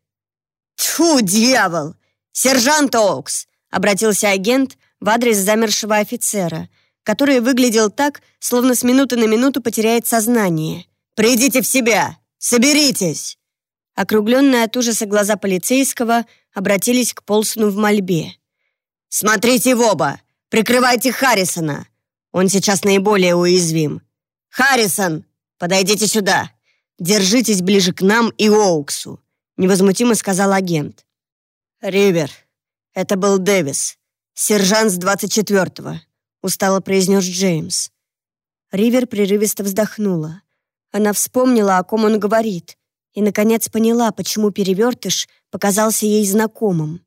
«Тьфу, дьявол! Сержант Оукс!» — обратился агент в адрес замершего офицера, который выглядел так, словно с минуты на минуту потеряет сознание. «Придите в себя! Соберитесь!» Округленные от ужаса глаза полицейского обратились к Полсону в мольбе. «Смотрите в оба! Прикрывайте Харрисона! Он сейчас наиболее уязвим. Харрисон, подойдите сюда! Держитесь ближе к нам и Оуксу невозмутимо сказал агент. «Ривер, это был Дэвис, сержант с 24-го», устало произнес Джеймс. Ривер прерывисто вздохнула. Она вспомнила, о ком он говорит. и, наконец, поняла, почему перевертыш показался ей знакомым.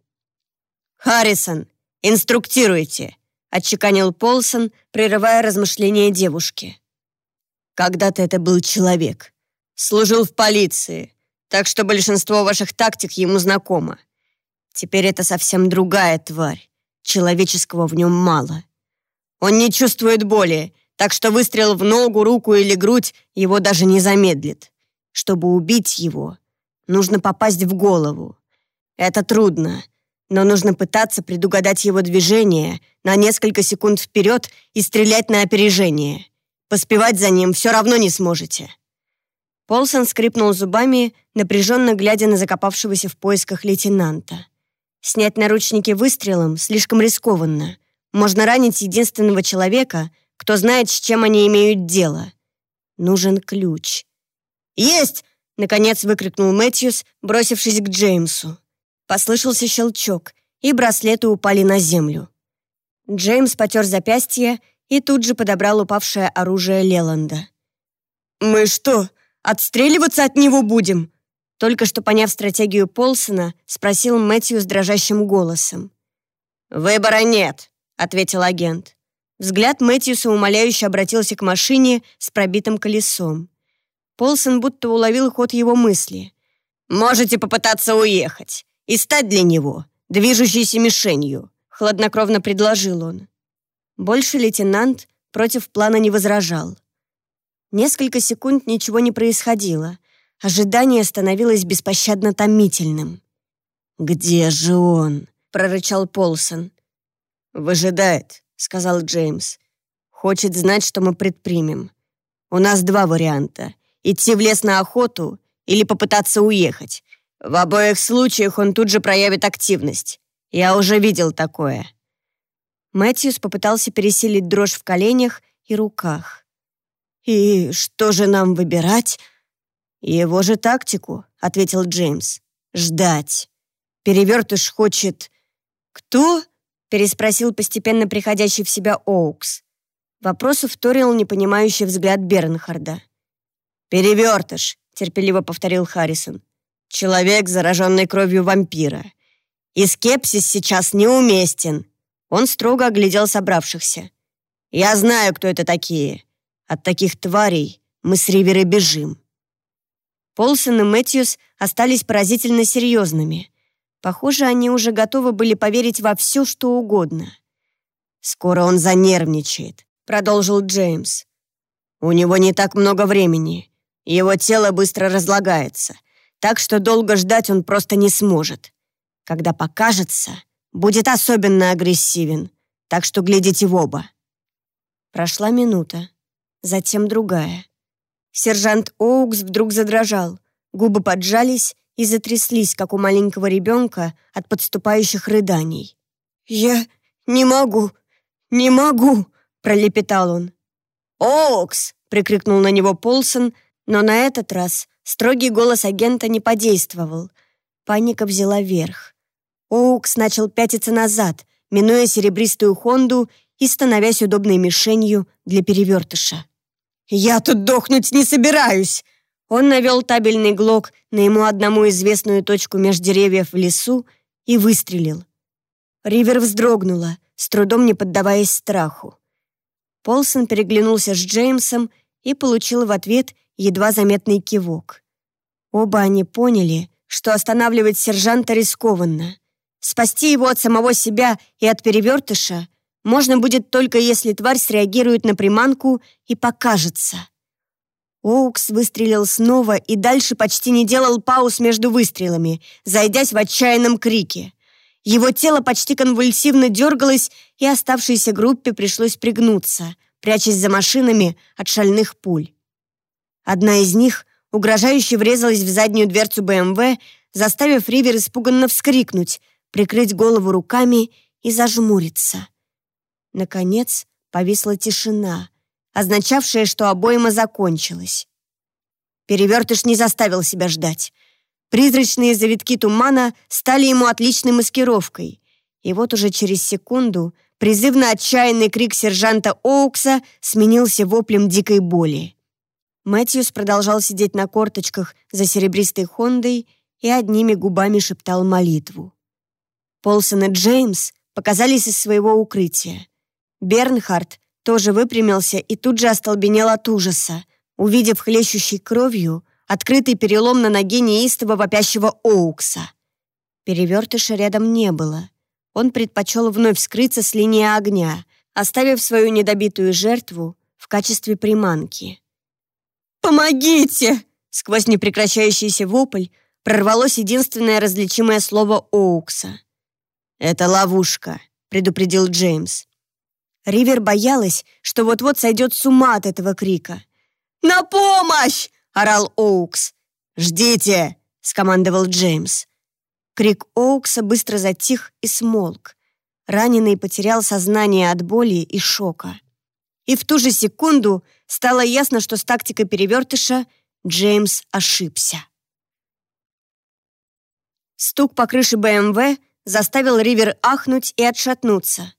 «Харрисон, инструктируйте!» — отчеканил Полсон, прерывая размышления девушки. «Когда-то это был человек. Служил в полиции, так что большинство ваших тактик ему знакомо. Теперь это совсем другая тварь. Человеческого в нем мало. Он не чувствует боли, так что выстрел в ногу, руку или грудь его даже не замедлит. Чтобы убить его, нужно попасть в голову. Это трудно, но нужно пытаться предугадать его движение на несколько секунд вперед и стрелять на опережение. Поспевать за ним все равно не сможете. Полсон скрипнул зубами, напряженно глядя на закопавшегося в поисках лейтенанта. Снять наручники выстрелом слишком рискованно. Можно ранить единственного человека, кто знает, с чем они имеют дело. Нужен ключ. «Есть!» — наконец выкрикнул Мэтьюс, бросившись к Джеймсу. Послышался щелчок, и браслеты упали на землю. Джеймс потер запястье и тут же подобрал упавшее оружие Леланда. «Мы что, отстреливаться от него будем?» Только что поняв стратегию Полсона, спросил Мэтью с дрожащим голосом. «Выбора нет», — ответил агент. Взгляд Мэтьюса умоляюще обратился к машине с пробитым колесом. Полсон будто уловил ход его мысли. «Можете попытаться уехать и стать для него движущейся мишенью», — хладнокровно предложил он. Больше лейтенант против плана не возражал. Несколько секунд ничего не происходило. Ожидание становилось беспощадно томительным. «Где же он?» — прорычал Полсон. «Выжидает», — сказал Джеймс. «Хочет знать, что мы предпримем. У нас два варианта — идти в лес на охоту или попытаться уехать. В обоих случаях он тут же проявит активность. Я уже видел такое». Мэтьюс попытался пересилить дрожь в коленях и руках. «И что же нам выбирать?» «Его же тактику», — ответил Джеймс. «Ждать. Перевертыш хочет...» «Кто?» переспросил постепенно приходящий в себя Оукс. Вопросу вторил непонимающий взгляд Бернхарда. «Перевертыш», — терпеливо повторил Харрисон. «Человек, зараженный кровью вампира. И скепсис сейчас неуместен». Он строго оглядел собравшихся. «Я знаю, кто это такие. От таких тварей мы с Риверой бежим». Полсон и Мэтьюс остались поразительно серьезными. Похоже, они уже готовы были поверить во все, что угодно. «Скоро он занервничает», — продолжил Джеймс. «У него не так много времени. Его тело быстро разлагается, так что долго ждать он просто не сможет. Когда покажется, будет особенно агрессивен, так что глядите в оба». Прошла минута, затем другая. Сержант Оукс вдруг задрожал, губы поджались, и затряслись, как у маленького ребенка от подступающих рыданий. «Я не могу, не могу!» — пролепетал он. «Оукс!» — прикрикнул на него Полсон, но на этот раз строгий голос агента не подействовал. Паника взяла верх. Оукс начал пятиться назад, минуя серебристую Хонду и становясь удобной мишенью для перевертыша. «Я тут дохнуть не собираюсь!» Он навел табельный глок на ему одному известную точку меж деревьев в лесу и выстрелил. Ривер вздрогнула, с трудом не поддаваясь страху. Полсон переглянулся с Джеймсом и получил в ответ едва заметный кивок. Оба они поняли, что останавливать сержанта рискованно. Спасти его от самого себя и от перевертыша можно будет только если тварь среагирует на приманку и покажется. Оукс выстрелил снова и дальше почти не делал пауз между выстрелами, зайдясь в отчаянном крике. Его тело почти конвульсивно дергалось, и оставшейся группе пришлось пригнуться, прячась за машинами от шальных пуль. Одна из них угрожающе врезалась в заднюю дверцу БМВ, заставив Ривер испуганно вскрикнуть, прикрыть голову руками и зажмуриться. Наконец повисла тишина — означавшее, что обойма закончилась. Перевертыш не заставил себя ждать. Призрачные завитки тумана стали ему отличной маскировкой. И вот уже через секунду призывно отчаянный крик сержанта Оукса сменился воплем дикой боли. Мэтьюс продолжал сидеть на корточках за серебристой Хондой и одними губами шептал молитву. Полсон и Джеймс показались из своего укрытия. Бернхард тоже выпрямился и тут же остолбенел от ужаса, увидев хлещущий кровью открытый перелом на ноге неистово вопящего Оукса. Перевертыша рядом не было. Он предпочел вновь скрыться с линии огня, оставив свою недобитую жертву в качестве приманки. «Помогите!» Сквозь непрекращающийся вопль прорвалось единственное различимое слово Оукса. «Это ловушка», — предупредил Джеймс. Ривер боялась, что вот-вот сойдет с ума от этого крика. «На помощь!» — орал Оукс. «Ждите!» — скомандовал Джеймс. Крик Оукса быстро затих и смолк. Раненый потерял сознание от боли и шока. И в ту же секунду стало ясно, что с тактикой перевертыша Джеймс ошибся. Стук по крыше БМВ заставил Ривер ахнуть и отшатнуться.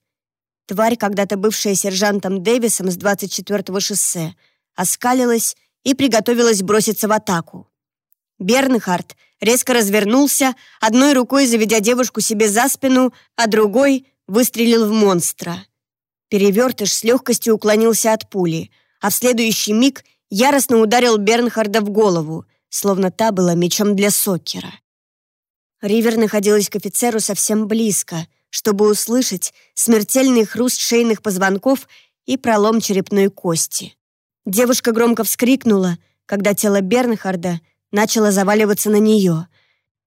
Тварь, когда-то бывшая сержантом Дэвисом с 24-го шоссе, оскалилась и приготовилась броситься в атаку. Бернхард резко развернулся, одной рукой заведя девушку себе за спину, а другой выстрелил в монстра. Перевертыш с легкостью уклонился от пули, а в следующий миг яростно ударил Бернхарда в голову, словно та была мечом для сокера. Ривер находилась к офицеру совсем близко, чтобы услышать смертельный хруст шейных позвонков и пролом черепной кости. Девушка громко вскрикнула, когда тело Бернхарда начало заваливаться на нее.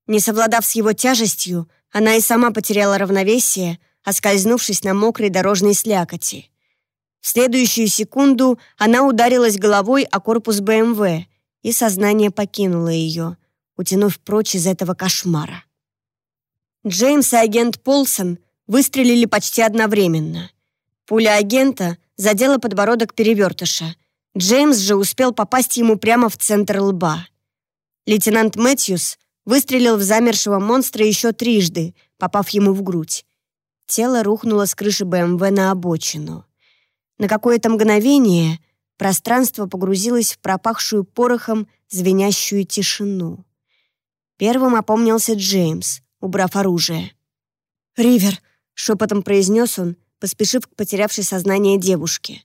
Не совладав с его тяжестью, она и сама потеряла равновесие, оскользнувшись на мокрой дорожной слякоти. В следующую секунду она ударилась головой о корпус БМВ, и сознание покинуло ее, утянув прочь из этого кошмара. Джеймс и агент Полсон выстрелили почти одновременно. Пуля агента задела подбородок перевертыша. Джеймс же успел попасть ему прямо в центр лба. Лейтенант Мэтьюс выстрелил в замершего монстра еще трижды, попав ему в грудь. Тело рухнуло с крыши БМВ на обочину. На какое-то мгновение пространство погрузилось в пропахшую порохом звенящую тишину. Первым опомнился Джеймс, убрав оружие. «Ривер!» — шепотом произнес он, поспешив к потерявшей сознание девушке.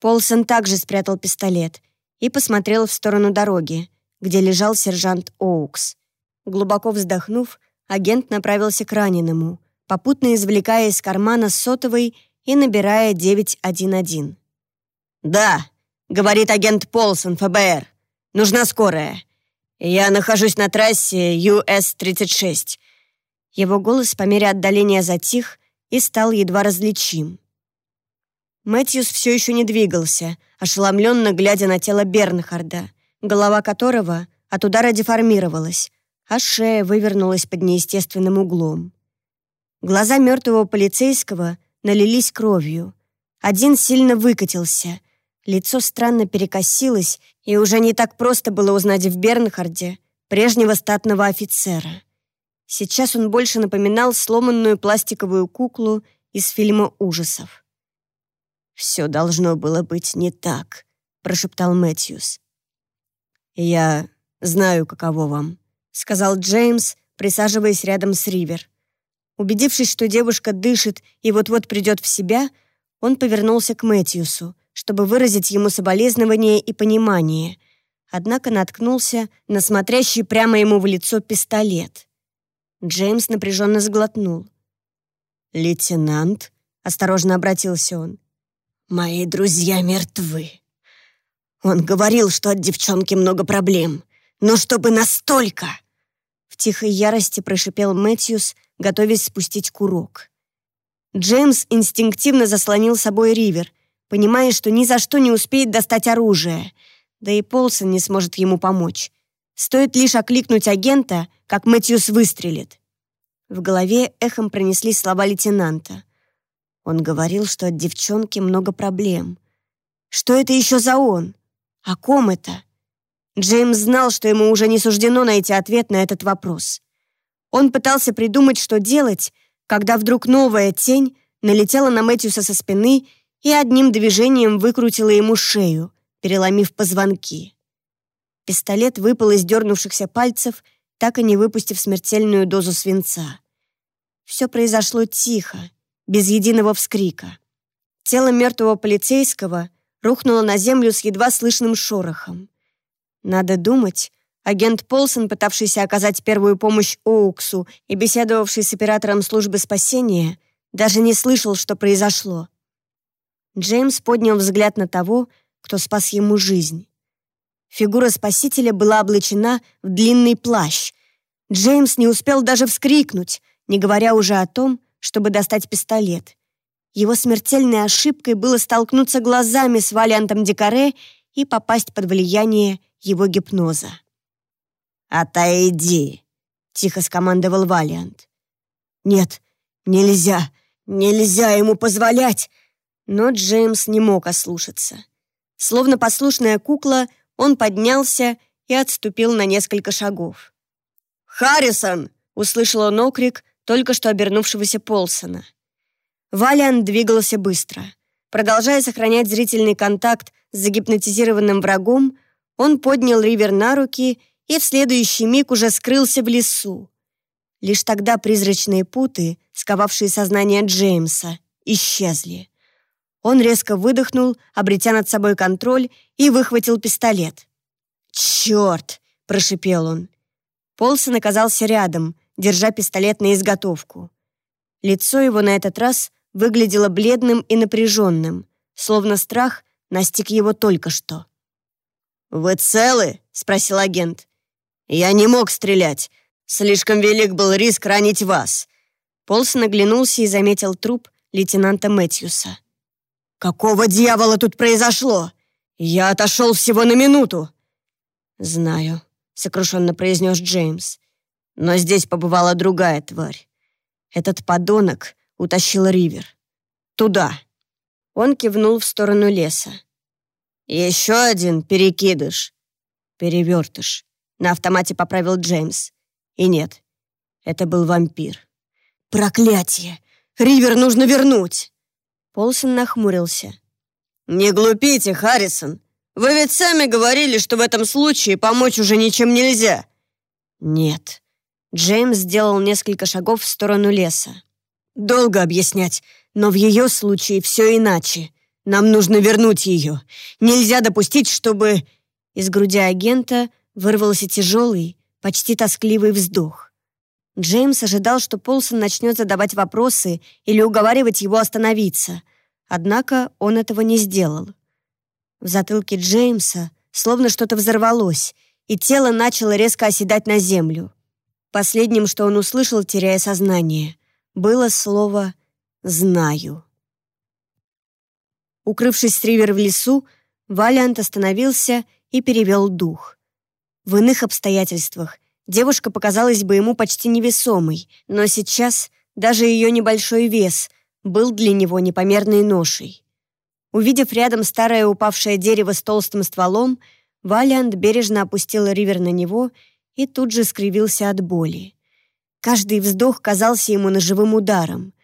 Полсон также спрятал пистолет и посмотрел в сторону дороги, где лежал сержант Оукс. Глубоко вздохнув, агент направился к раненому, попутно извлекая из кармана сотовый и набирая 911. «Да», — говорит агент Полсон, ФБР. «Нужна скорая. Я нахожусь на трассе US-36». Его голос по мере отдаления затих и стал едва различим. Мэтьюс все еще не двигался, ошеломленно глядя на тело Бернхарда, голова которого от удара деформировалась, а шея вывернулась под неестественным углом. Глаза мертвого полицейского налились кровью. Один сильно выкатился. Лицо странно перекосилось, и уже не так просто было узнать в Бернхарде прежнего статного офицера. Сейчас он больше напоминал сломанную пластиковую куклу из фильма ужасов. «Все должно было быть не так», — прошептал Мэтьюс. «Я знаю, каково вам», — сказал Джеймс, присаживаясь рядом с Ривер. Убедившись, что девушка дышит и вот-вот придет в себя, он повернулся к Мэтьюсу, чтобы выразить ему соболезнование и понимание, однако наткнулся на смотрящий прямо ему в лицо пистолет. Джеймс напряженно сглотнул. «Лейтенант?» — осторожно обратился он. «Мои друзья мертвы. Он говорил, что от девчонки много проблем, но чтобы настолько...» В тихой ярости прошипел Мэтьюс, готовясь спустить курок. Джеймс инстинктивно заслонил собой Ривер, понимая, что ни за что не успеет достать оружие, да и Полсон не сможет ему помочь. Стоит лишь окликнуть агента, как Мэтьюс выстрелит. В голове эхом пронеслись слова лейтенанта. Он говорил, что от девчонки много проблем. Что это еще за он? О ком это? Джеймс знал, что ему уже не суждено найти ответ на этот вопрос. Он пытался придумать, что делать, когда вдруг новая тень налетела на Мэтьюса со спины и одним движением выкрутила ему шею, переломив позвонки. Пистолет выпал из дернувшихся пальцев, так и не выпустив смертельную дозу свинца. Все произошло тихо, без единого вскрика. Тело мертвого полицейского рухнуло на землю с едва слышным шорохом. Надо думать, агент Полсон, пытавшийся оказать первую помощь Оуксу и беседовавший с оператором службы спасения, даже не слышал, что произошло. Джеймс поднял взгляд на того, кто спас ему жизнь. Фигура спасителя была облачена в длинный плащ. Джеймс не успел даже вскрикнуть, не говоря уже о том, чтобы достать пистолет. Его смертельной ошибкой было столкнуться глазами с Валиантом Дикаре и попасть под влияние его гипноза. «Отойди!» — тихо скомандовал Валиант. «Нет, нельзя, нельзя ему позволять!» Но Джеймс не мог ослушаться. Словно послушная кукла, он поднялся и отступил на несколько шагов. «Харрисон!» — услышал он окрик только что обернувшегося Полсона. Валиан двигался быстро. Продолжая сохранять зрительный контакт с загипнотизированным врагом, он поднял Ривер на руки и в следующий миг уже скрылся в лесу. Лишь тогда призрачные путы, сковавшие сознание Джеймса, исчезли. Он резко выдохнул, обретя над собой контроль, и выхватил пистолет. «Черт!» — прошипел он. Полсон оказался рядом, держа пистолет на изготовку. Лицо его на этот раз выглядело бледным и напряженным, словно страх настиг его только что. «Вы целы?» — спросил агент. «Я не мог стрелять. Слишком велик был риск ранить вас». Полсон оглянулся и заметил труп лейтенанта Мэтьюса. «Какого дьявола тут произошло? Я отошел всего на минуту!» «Знаю», — сокрушенно произнес Джеймс. «Но здесь побывала другая тварь. Этот подонок утащил Ривер. Туда». Он кивнул в сторону леса. «Еще один перекидыш». «Перевертыш», — на автомате поправил Джеймс. И нет, это был вампир. «Проклятие! Ривер нужно вернуть!» Полсон нахмурился. «Не глупите, Харрисон. Вы ведь сами говорили, что в этом случае помочь уже ничем нельзя». «Нет». Джеймс сделал несколько шагов в сторону леса. «Долго объяснять, но в ее случае все иначе. Нам нужно вернуть ее. Нельзя допустить, чтобы...» Из груди агента вырвался тяжелый, почти тоскливый вздох. Джеймс ожидал, что Полсон начнет задавать вопросы или уговаривать его остановиться, однако он этого не сделал. В затылке Джеймса словно что-то взорвалось, и тело начало резко оседать на землю. Последним, что он услышал, теряя сознание, было слово «знаю». Укрывшись с Ривер в лесу, Валиант остановился и перевел дух. В иных обстоятельствах девушка показалась бы ему почти невесомой, но сейчас даже ее небольшой вес был для него непомерной ношей. Увидев рядом старое упавшее дерево с толстым стволом, Валиант бережно опустил ривер на него и тут же скривился от боли. Каждый вздох казался ему ножевым ударом.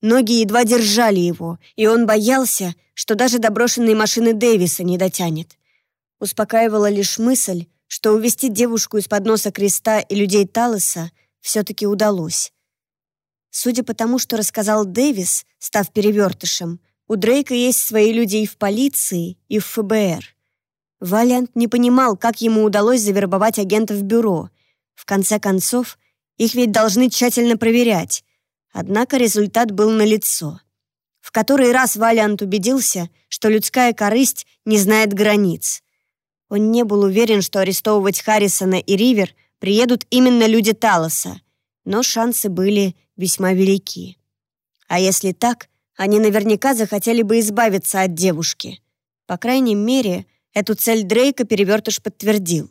Ноги едва держали его, и он боялся, что даже до брошенной машины Дэвиса не дотянет. Успокаивала лишь мысль, что увести девушку из-под носа креста и людей Талоса все-таки удалось. Судя по тому, что рассказал Дэвис, став перевертышем, у Дрейка есть свои люди и в полиции, и в ФБР. Валиант не понимал, как ему удалось завербовать агентов бюро. В конце концов, их ведь должны тщательно проверять. Однако результат был налицо. В который раз Валиант убедился, что людская корысть не знает границ. Он не был уверен, что арестовывать Харрисона и Ривер приедут именно люди Талоса, но шансы были весьма велики. А если так, они наверняка захотели бы избавиться от девушки. По крайней мере, эту цель Дрейка перевертыш подтвердил.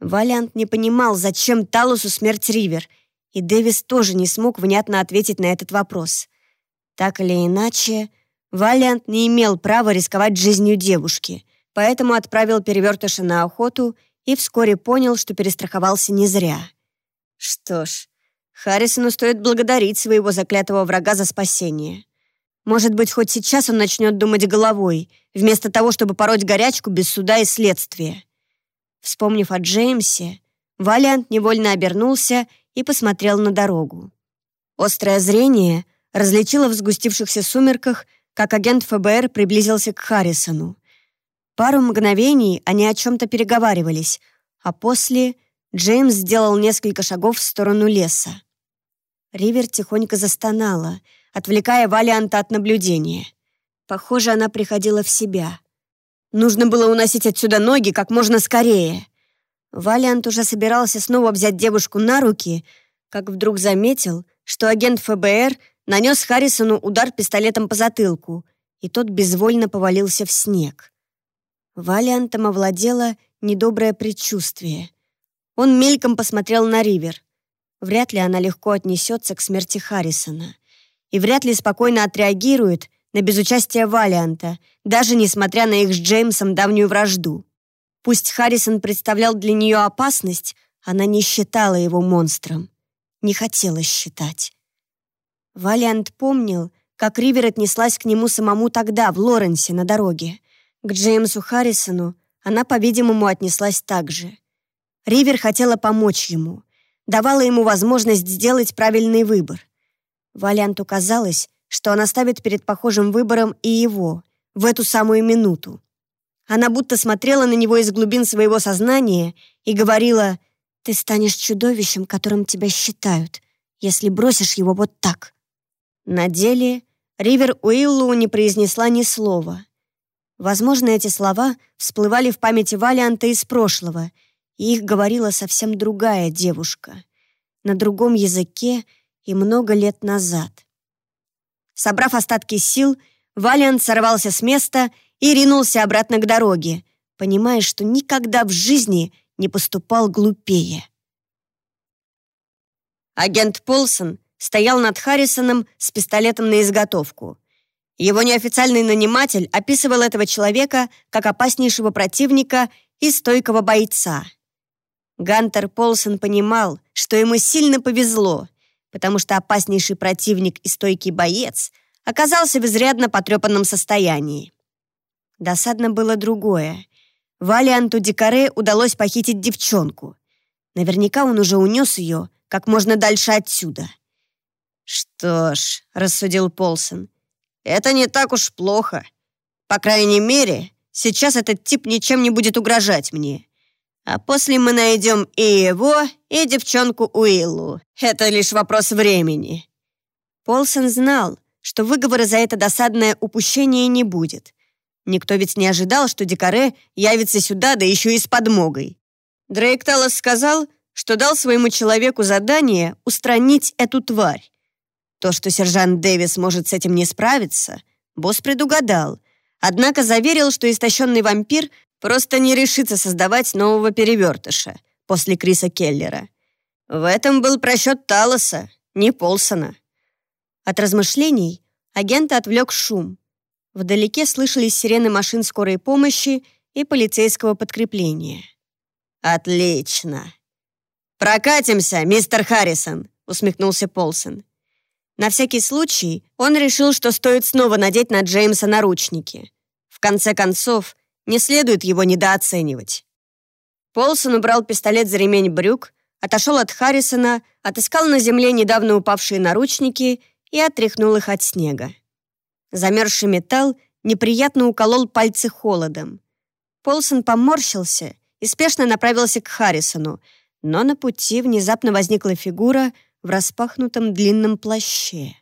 Валиант не понимал, зачем Талосу смерть Ривер, и Дэвис тоже не смог внятно ответить на этот вопрос. Так или иначе, Валиант не имел права рисковать жизнью девушки, поэтому отправил перевертыша на охоту и вскоре понял, что перестраховался не зря. Что ж, Харрисону стоит благодарить своего заклятого врага за спасение. Может быть, хоть сейчас он начнет думать головой, вместо того, чтобы пороть горячку без суда и следствия. Вспомнив о Джеймсе, Валиант невольно обернулся и посмотрел на дорогу. Острое зрение различило в сгустившихся сумерках, как агент ФБР приблизился к Харрисону. Пару мгновений они о чем-то переговаривались, а после Джеймс сделал несколько шагов в сторону леса. Ривер тихонько застонала, отвлекая Валианта от наблюдения. Похоже, она приходила в себя. Нужно было уносить отсюда ноги как можно скорее. Валиант уже собирался снова взять девушку на руки, как вдруг заметил, что агент ФБР нанес Харрисону удар пистолетом по затылку, и тот безвольно повалился в снег. Валиантом овладело недоброе предчувствие. Он мельком посмотрел на Ривер. Вряд ли она легко отнесется к смерти Харрисона. И вряд ли спокойно отреагирует на безучастие Валианта, даже несмотря на их с Джеймсом давнюю вражду. Пусть Харрисон представлял для нее опасность, она не считала его монстром. Не хотела считать. Валиант помнил, как Ривер отнеслась к нему самому тогда, в Лоренсе, на дороге. К Джеймсу Харрисону она, по-видимому, отнеслась так же. Ривер хотела помочь ему, давала ему возможность сделать правильный выбор. Валианту казалось, что она ставит перед похожим выбором и его, в эту самую минуту. Она будто смотрела на него из глубин своего сознания и говорила, «Ты станешь чудовищем, которым тебя считают, если бросишь его вот так». На деле Ривер Уиллоу не произнесла ни слова. Возможно, эти слова всплывали в памяти Валианта из прошлого, и их говорила совсем другая девушка, на другом языке и много лет назад. Собрав остатки сил, Валиант сорвался с места и ринулся обратно к дороге, понимая, что никогда в жизни не поступал глупее. Агент Полсон стоял над Харрисоном с пистолетом на изготовку. Его неофициальный наниматель описывал этого человека как опаснейшего противника и стойкого бойца. Гантер Полсон понимал, что ему сильно повезло, потому что опаснейший противник и стойкий боец оказался в изрядно потрепанном состоянии. Досадно было другое. Валианту Дикаре удалось похитить девчонку. Наверняка он уже унес ее как можно дальше отсюда. «Что ж», — рассудил Полсон, — «это не так уж плохо. По крайней мере, сейчас этот тип ничем не будет угрожать мне. А после мы найдем и его, и девчонку Уиллу. Это лишь вопрос времени». Полсон знал, что выговора за это досадное упущение не будет. Никто ведь не ожидал, что Дикаре явится сюда, да еще и с подмогой. Дрейк Талос сказал, что дал своему человеку задание устранить эту тварь. То, что сержант Дэвис может с этим не справиться, босс предугадал, однако заверил, что истощенный вампир просто не решится создавать нового перевертыша после Криса Келлера. В этом был просчет Талоса, не Полсона. От размышлений агента отвлек шум. Вдалеке слышались сирены машин скорой помощи и полицейского подкрепления. «Отлично!» «Прокатимся, мистер Харрисон!» — усмехнулся Полсон. На всякий случай он решил, что стоит снова надеть на Джеймса наручники. В конце концов, не следует его недооценивать. Полсон убрал пистолет за ремень брюк, отошел от Харрисона, отыскал на земле недавно упавшие наручники и отряхнул их от снега. Замерзший металл неприятно уколол пальцы холодом. Полсон поморщился и спешно направился к Харрисону, но на пути внезапно возникла фигура в распахнутом длинном плаще.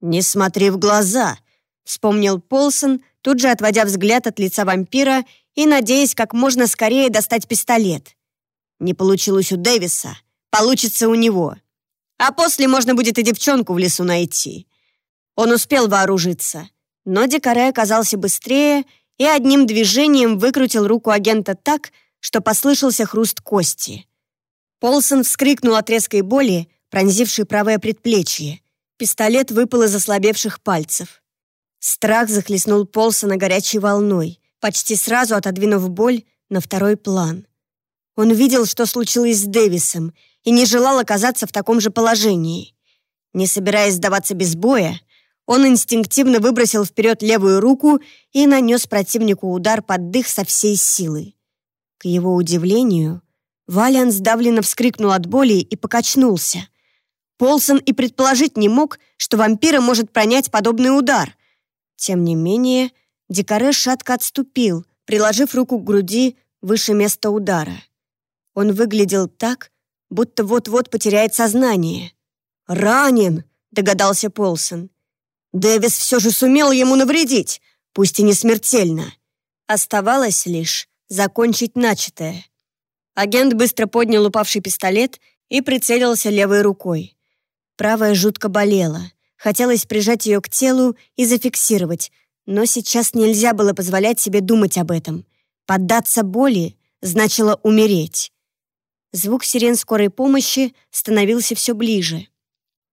«Не смотри в глаза!» — вспомнил Полсон, тут же отводя взгляд от лица вампира и надеясь как можно скорее достать пистолет. Не получилось у Дэвиса, получится у него. А после можно будет и девчонку в лесу найти. Он успел вооружиться, но Дикаре оказался быстрее и одним движением выкрутил руку агента так, что послышался хруст кости. Полсон вскрикнул от резкой боли, пронзившей правое предплечье. Пистолет выпал из ослабевших пальцев. Страх захлестнул Полсона горячей волной, почти сразу отодвинув боль на второй план. Он видел, что случилось с Дэвисом, и не желал оказаться в таком же положении. Не собираясь сдаваться без боя, Он инстинктивно выбросил вперед левую руку и нанес противнику удар под дых со всей силы. К его удивлению, Валиан сдавленно вскрикнул от боли и покачнулся. Полсон и предположить не мог, что вампира может пронять подобный удар. Тем не менее, Дикаре шатко отступил, приложив руку к груди выше места удара. Он выглядел так, будто вот-вот потеряет сознание. «Ранен!» — догадался Полсон. «Дэвис все же сумел ему навредить, пусть и не смертельно. Оставалось лишь закончить начатое». Агент быстро поднял упавший пистолет и прицелился левой рукой. Правая жутко болела. Хотелось прижать ее к телу и зафиксировать, но сейчас нельзя было позволять себе думать об этом. Поддаться боли значило умереть. Звук сирен скорой помощи становился все ближе.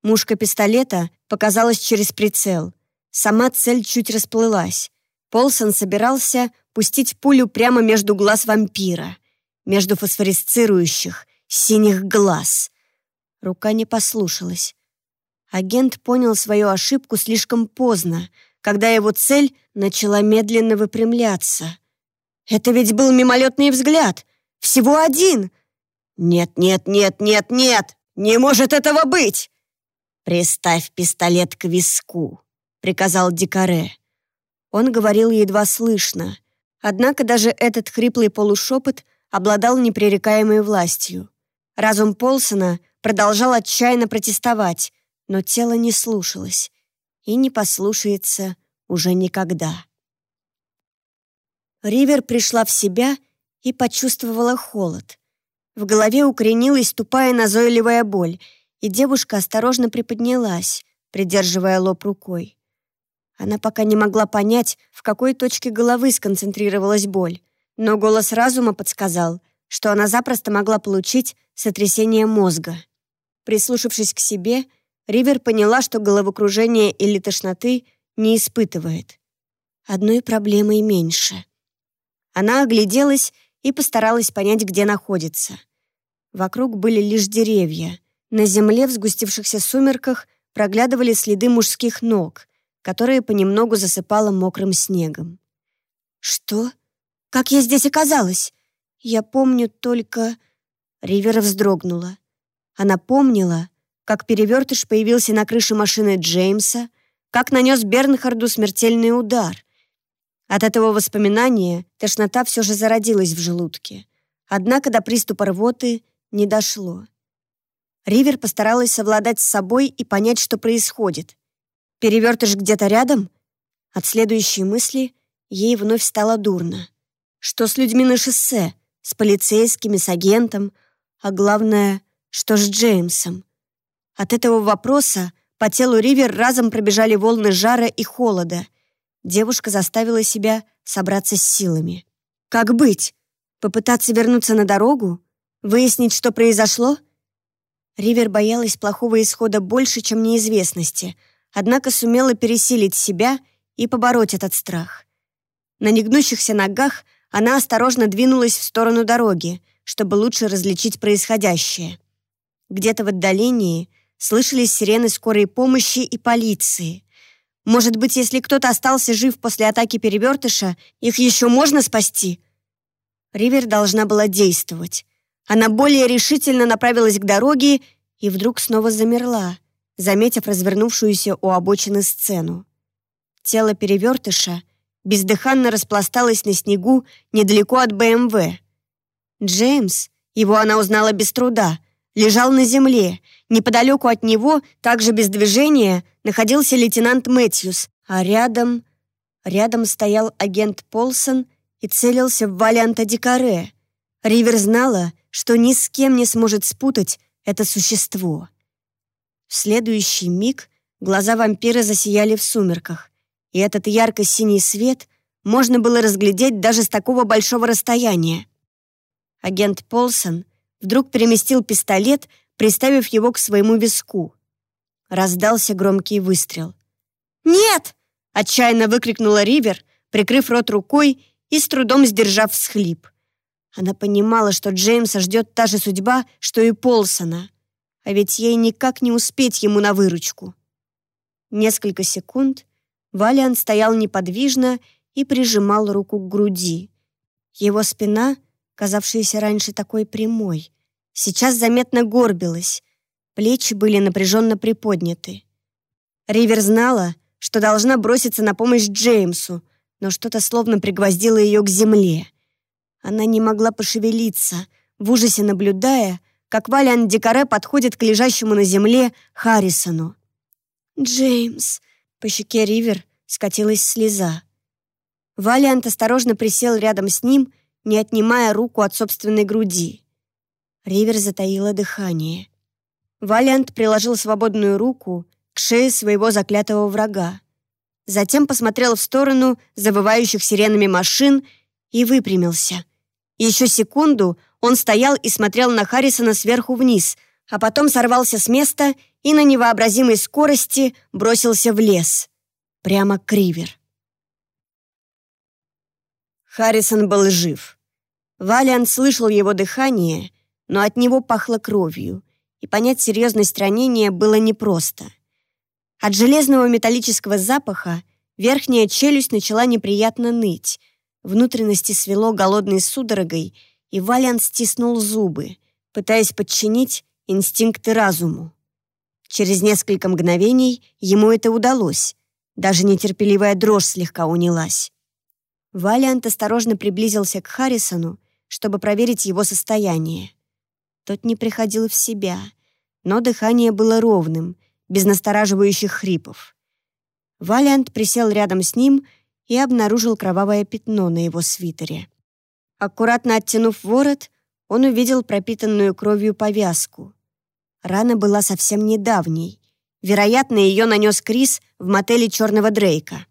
Мушка пистолета показалась через прицел. Сама цель чуть расплылась. Полсон собирался пустить пулю прямо между глаз вампира, между фосфорисцирующих синих глаз. Рука не послушалась. Агент понял свою ошибку слишком поздно, когда его цель начала медленно выпрямляться. Это ведь был мимолетный взгляд. Всего один. «Нет, нет, нет, нет, нет! Не может этого быть!» «Приставь пистолет к виску», — приказал Дикаре. Он говорил едва слышно, однако даже этот хриплый полушепот обладал непререкаемой властью. Разум Полсона продолжал отчаянно протестовать, но тело не слушалось и не послушается уже никогда. Ривер пришла в себя и почувствовала холод. В голове укоренилась тупая назойливая боль — и девушка осторожно приподнялась, придерживая лоб рукой. Она пока не могла понять, в какой точке головы сконцентрировалась боль, но голос разума подсказал, что она запросто могла получить сотрясение мозга. Прислушавшись к себе, Ривер поняла, что головокружение или тошноты не испытывает. Одной проблемой меньше. Она огляделась и постаралась понять, где находится. Вокруг были лишь деревья, на земле в сгустившихся сумерках проглядывали следы мужских ног, которые понемногу засыпало мокрым снегом. «Что? Как я здесь оказалась? Я помню только...» Ривера вздрогнула. Она помнила, как перевертыш появился на крыше машины Джеймса, как нанес Бернхарду смертельный удар. От этого воспоминания тошнота все же зародилась в желудке. Однако до приступа рвоты не дошло. Ривер постаралась совладать с собой и понять, что происходит. Перевертыш где-то рядом? От следующей мысли ей вновь стало дурно. Что с людьми на шоссе? С полицейскими, с агентом? А главное, что с Джеймсом? От этого вопроса по телу Ривер разом пробежали волны жара и холода. Девушка заставила себя собраться с силами. Как быть? Попытаться вернуться на дорогу? Выяснить, что произошло? — Ривер боялась плохого исхода больше, чем неизвестности, однако сумела пересилить себя и побороть этот страх. На негнущихся ногах она осторожно двинулась в сторону дороги, чтобы лучше различить происходящее. Где-то в отдалении слышались сирены скорой помощи и полиции. Может быть, если кто-то остался жив после атаки перевертыша, их еще можно спасти? Ривер должна была действовать. Она более решительно направилась к дороге и вдруг снова замерла, заметив развернувшуюся у обочины сцену. Тело перевертыша бездыханно распласталось на снегу недалеко от БМВ. Джеймс, его она узнала без труда, лежал на земле. Неподалеку от него, также без движения, находился лейтенант Мэтьюс, а рядом... Рядом стоял агент Полсон и целился в Валианта Дикаре. Ривер знала, что ни с кем не сможет спутать это существо. В следующий миг глаза вампира засияли в сумерках, и этот ярко-синий свет можно было разглядеть даже с такого большого расстояния. Агент Полсон вдруг переместил пистолет, приставив его к своему виску. Раздался громкий выстрел. «Нет!» — отчаянно выкрикнула Ривер, прикрыв рот рукой и с трудом сдержав всхлип. Она понимала, что Джеймса ждет та же судьба, что и Полсона. А ведь ей никак не успеть ему на выручку. Несколько секунд Валиан стоял неподвижно и прижимал руку к груди. Его спина, казавшаяся раньше такой прямой, сейчас заметно горбилась, плечи были напряженно приподняты. Ривер знала, что должна броситься на помощь Джеймсу, но что-то словно пригвоздило ее к земле. Она не могла пошевелиться, в ужасе наблюдая, как Валиан Дикаре подходит к лежащему на земле Харрисону. «Джеймс!» — по щеке Ривер скатилась слеза. Валиант осторожно присел рядом с ним, не отнимая руку от собственной груди. Ривер затаила дыхание. Валиант приложил свободную руку к шее своего заклятого врага. Затем посмотрел в сторону завывающих сиренами машин и выпрямился. Еще секунду он стоял и смотрел на Харрисона сверху вниз, а потом сорвался с места и на невообразимой скорости бросился в лес. Прямо к Ривер. Харрисон был жив. Валиан слышал его дыхание, но от него пахло кровью, и понять серьезность ранения было непросто. От железного металлического запаха верхняя челюсть начала неприятно ныть, внутренности свело голодной судорогой, и Валиан стиснул зубы, пытаясь подчинить инстинкты разуму. Через несколько мгновений ему это удалось, даже нетерпеливая дрожь слегка унялась. Валиант осторожно приблизился к Харрисону, чтобы проверить его состояние. Тот не приходил в себя, но дыхание было ровным, без настораживающих хрипов. Валиант присел рядом с ним и обнаружил кровавое пятно на его свитере. Аккуратно оттянув ворот, он увидел пропитанную кровью повязку. Рана была совсем недавней. Вероятно, ее нанес Крис в мотеле «Черного Дрейка».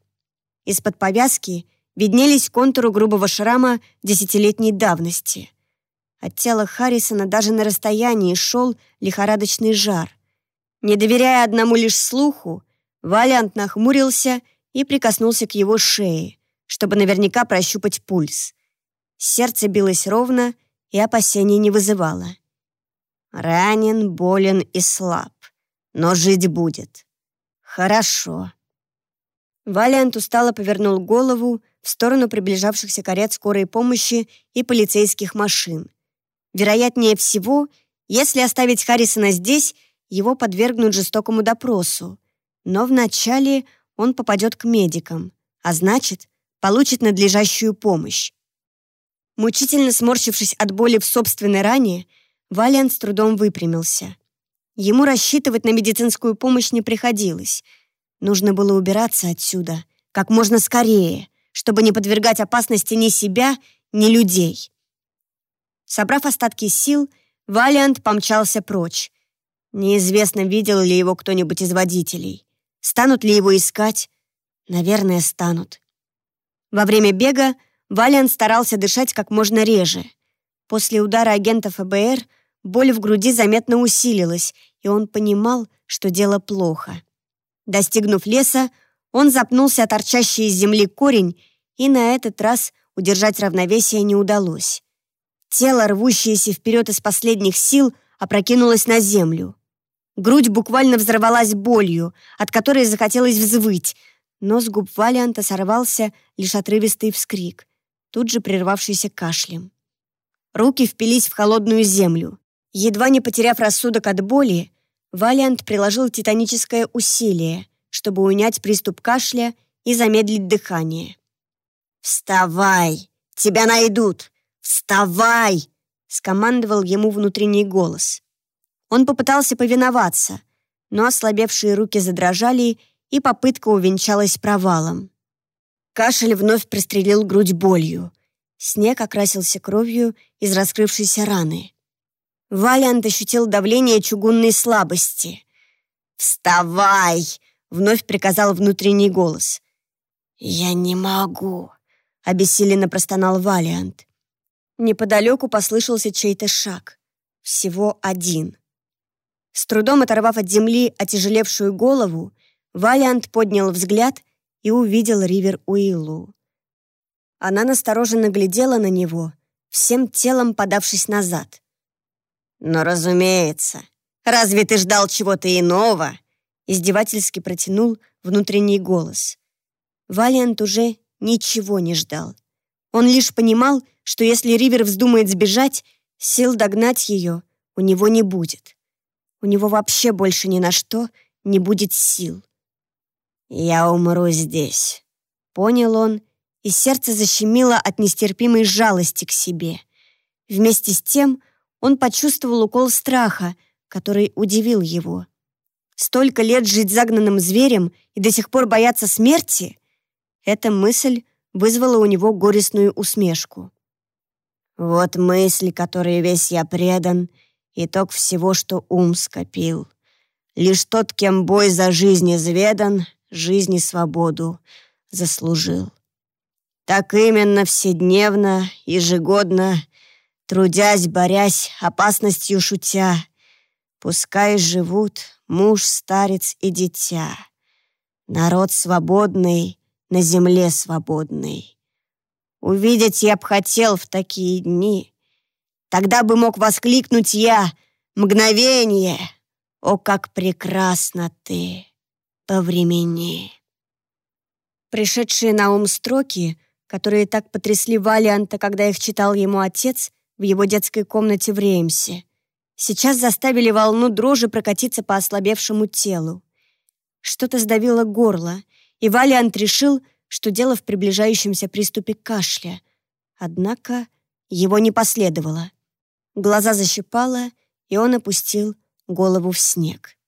Из-под повязки виднелись контуры грубого шрама десятилетней давности. От тела Харрисона даже на расстоянии шел лихорадочный жар. Не доверяя одному лишь слуху, Валиант нахмурился и прикоснулся к его шее, чтобы наверняка прощупать пульс. Сердце билось ровно и опасений не вызывало. Ранен, болен и слаб, но жить будет. Хорошо. Валиант устало повернул голову в сторону приближавшихся карет скорой помощи и полицейских машин. Вероятнее всего, если оставить Харрисона здесь, его подвергнут жестокому допросу. Но вначале он попадет к медикам, а значит, получит надлежащую помощь. Мучительно сморщившись от боли в собственной ране, Валиан с трудом выпрямился. Ему рассчитывать на медицинскую помощь не приходилось — Нужно было убираться отсюда как можно скорее, чтобы не подвергать опасности ни себя, ни людей. Собрав остатки сил, Валиант помчался прочь. Неизвестно, видел ли его кто-нибудь из водителей. Станут ли его искать? Наверное, станут. Во время бега Валиант старался дышать как можно реже. После удара агента ФБР боль в груди заметно усилилась, и он понимал, что дело плохо. Достигнув леса, он запнулся о торчащий из земли корень, и на этот раз удержать равновесие не удалось. Тело, рвущееся вперед из последних сил, опрокинулось на землю. Грудь буквально взорвалась болью, от которой захотелось взвыть, но с губ Валианта сорвался лишь отрывистый вскрик, тут же прервавшийся кашлем. Руки впились в холодную землю. Едва не потеряв рассудок от боли, Валиант приложил титаническое усилие, чтобы унять приступ кашля и замедлить дыхание. «Вставай! Тебя найдут! Вставай!» — скомандовал ему внутренний голос. Он попытался повиноваться, но ослабевшие руки задрожали, и попытка увенчалась провалом. Кашель вновь пристрелил грудь болью. Снег окрасился кровью из раскрывшейся раны. Валиант ощутил давление чугунной слабости. «Вставай!» — вновь приказал внутренний голос. «Я не могу», — обессиленно простонал Валиант. Неподалеку послышался чей-то шаг. Всего один. С трудом оторвав от земли отяжелевшую голову, Валиант поднял взгляд и увидел Ривер Уиллу. Она настороженно глядела на него, всем телом подавшись назад. «Но разумеется. Разве ты ждал чего-то иного?» Издевательски протянул внутренний голос. Валиант уже ничего не ждал. Он лишь понимал, что если Ривер вздумает сбежать, сил догнать ее у него не будет. У него вообще больше ни на что не будет сил. «Я умру здесь», — понял он, и сердце защемило от нестерпимой жалости к себе. Вместе с тем он почувствовал укол страха, который удивил его. Столько лет жить загнанным зверем и до сих пор бояться смерти? Эта мысль вызвала у него горестную усмешку. «Вот мысли, которой весь я предан, итог всего, что ум скопил. Лишь тот, кем бой за жизнь изведан, жизнь и свободу заслужил. Так именно вседневно, ежегодно, трудясь, борясь, опасностью шутя, пускай живут муж, старец и дитя. Народ свободный, на земле свободный. Увидеть я б хотел в такие дни. Тогда бы мог воскликнуть я «Мгновение! О, как прекрасна ты! По времени!» Пришедшие на ум строки, которые так потрясли Валианта, когда их читал ему отец в его детской комнате в Реймсе, сейчас заставили волну дрожи прокатиться по ослабевшему телу. Что-то сдавило горло, и Валиант решил, что дело в приближающемся приступе кашля. Однако его не последовало. Глаза защипало, и он опустил голову в снег.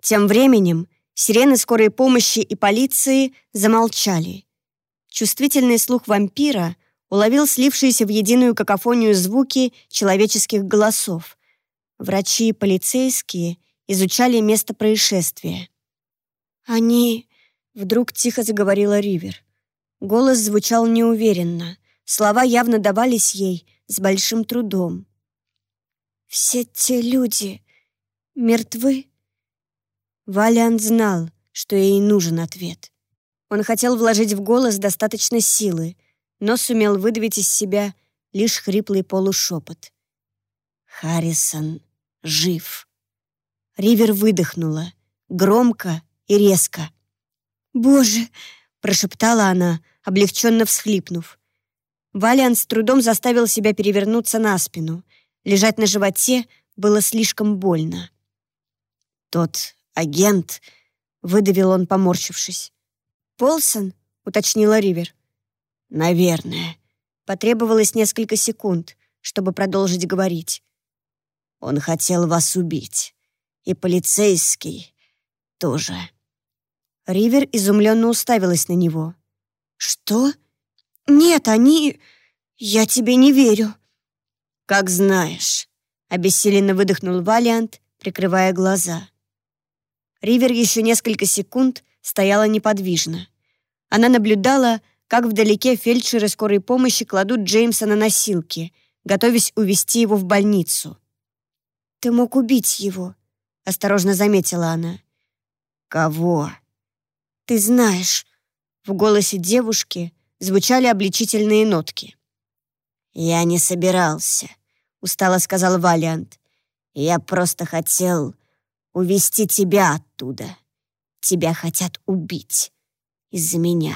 Тем временем сирены скорой помощи и полиции замолчали. Чувствительный слух вампира уловил слившиеся в единую какофонию звуки человеческих голосов. Врачи и полицейские изучали место происшествия. «Они...» — вдруг тихо заговорила Ривер. Голос звучал неуверенно. Слова явно давались ей с большим трудом. «Все те люди мертвы?» Валиант знал, что ей нужен ответ. Он хотел вложить в голос достаточно силы, но сумел выдавить из себя лишь хриплый полушепот. «Харрисон жив. Ривер выдохнула, громко и резко. «Боже!» — прошептала она, облегченно всхлипнув. Валиан с трудом заставил себя перевернуться на спину. Лежать на животе было слишком больно. «Тот агент...» — выдавил он, поморщившись. «Полсон?» — уточнила Ривер. «Наверное». Потребовалось несколько секунд, чтобы продолжить говорить. Он хотел вас убить. И полицейский тоже». Ривер изумленно уставилась на него. «Что? Нет, они... Я тебе не верю». «Как знаешь», — обессиленно выдохнул Валиант, прикрывая глаза. Ривер еще несколько секунд стояла неподвижно. Она наблюдала, как вдалеке фельдшеры скорой помощи кладут Джеймса на носилки, готовясь увезти его в больницу. «Ты мог убить его», — осторожно заметила она. «Кого?» «Ты знаешь». В голосе девушки звучали обличительные нотки. «Я не собирался», — устало сказал Валиант. «Я просто хотел увести тебя оттуда. Тебя хотят убить. Из-за меня.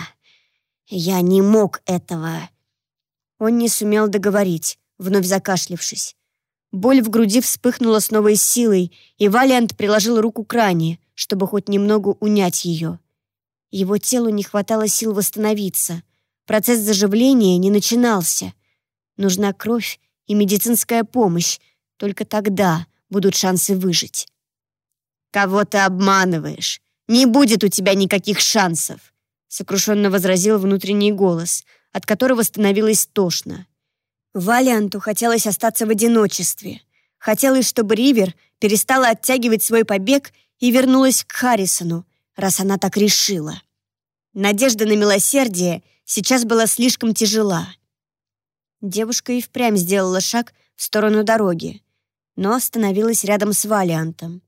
Я не мог этого». Он не сумел договорить, вновь закашлившись. Боль в груди вспыхнула с новой силой, и Валиант приложил руку к ране, чтобы хоть немного унять ее. Его телу не хватало сил восстановиться. Процесс заживления не начинался. Нужна кровь и медицинская помощь. Только тогда будут шансы выжить. «Кого ты обманываешь? Не будет у тебя никаких шансов!» сокрушенно возразил внутренний голос, от которого становилось тошно. Валианту хотелось остаться в одиночестве. Хотелось, чтобы Ривер перестала оттягивать свой побег и вернулась к Харрисону, раз она так решила. Надежда на милосердие сейчас была слишком тяжела. Девушка и впрямь сделала шаг в сторону дороги, но остановилась рядом с Валиантом.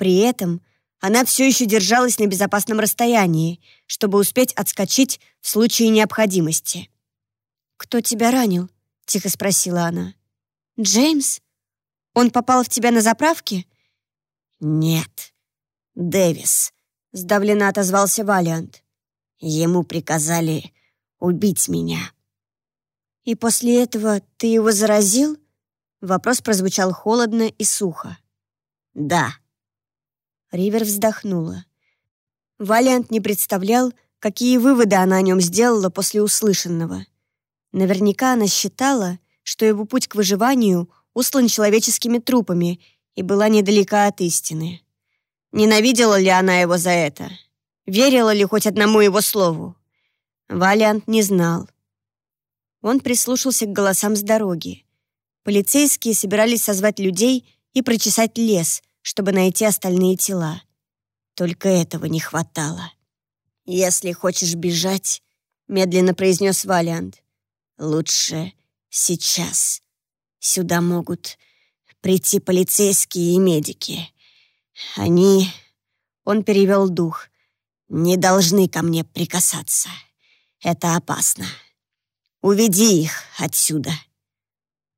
При этом она все еще держалась на безопасном расстоянии, чтобы успеть отскочить в случае необходимости. «Кто тебя ранил?» тихо спросила она. «Джеймс? Он попал в тебя на заправке?» «Нет, Дэвис. — сдавленно отозвался Валиант. «Ему приказали убить меня». «И после этого ты его заразил?» Вопрос прозвучал холодно и сухо. «Да». Ривер вздохнула. Валиант не представлял, какие выводы она о нем сделала после услышанного. Наверняка она считала, что его путь к выживанию услан человеческими трупами и была недалека от истины. Ненавидела ли она его за это? Верила ли хоть одному его слову? Валиант не знал. Он прислушался к голосам с дороги. Полицейские собирались созвать людей и прочесать лес, чтобы найти остальные тела. Только этого не хватало. «Если хочешь бежать», — медленно произнес Валиант, «лучше сейчас. Сюда могут прийти полицейские и медики. Они...» Он перевел дух. «Не должны ко мне прикасаться. Это опасно. Уведи их отсюда».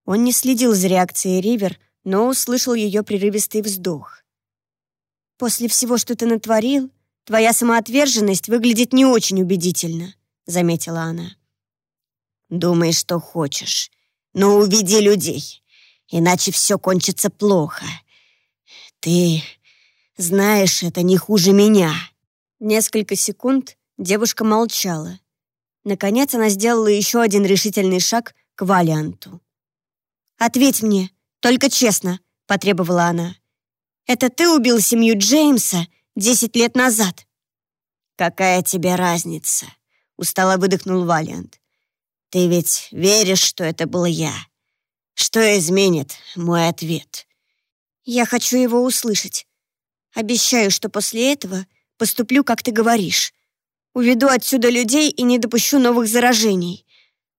Он не следил за реакцией Ривер, но услышал ее прерывистый вздох. «После всего, что ты натворил, твоя самоотверженность выглядит не очень убедительно», — заметила она. «Думай, что хочешь, но уведи людей, иначе все кончится плохо. Ты знаешь, это не хуже меня». Несколько секунд девушка молчала. Наконец она сделала еще один решительный шаг к Валианту. «Ответь мне, только честно», — потребовала она. «Это ты убил семью Джеймса десять лет назад?» «Какая тебе разница?» — устало выдохнул Валиант. «Ты ведь веришь, что это был я? Что изменит мой ответ?» «Я хочу его услышать. Обещаю, что после этого поступлю, как ты говоришь. Уведу отсюда людей и не допущу новых заражений.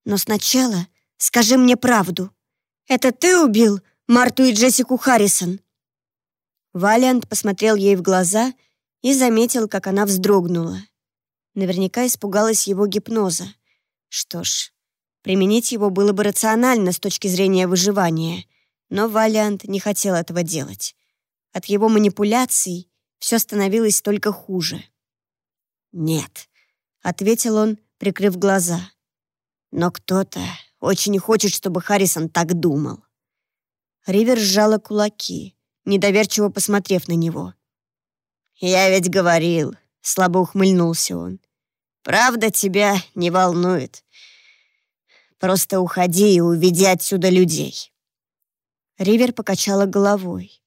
Но сначала скажи мне правду». Это ты убил Марту и Джессику Харрисон?» Валиант посмотрел ей в глаза и заметил, как она вздрогнула. Наверняка испугалась его гипноза. Что ж, применить его было бы рационально с точки зрения выживания, но Валиант не хотел этого делать. От его манипуляций все становилось только хуже. «Нет», — ответил он, прикрыв глаза. «Но кто-то очень хочет, чтобы Харрисон так думал. Ривер сжала кулаки, недоверчиво посмотрев на него. «Я ведь говорил», — слабо ухмыльнулся он. «Правда тебя не волнует. Просто уходи и уведи отсюда людей». Ривер покачала головой.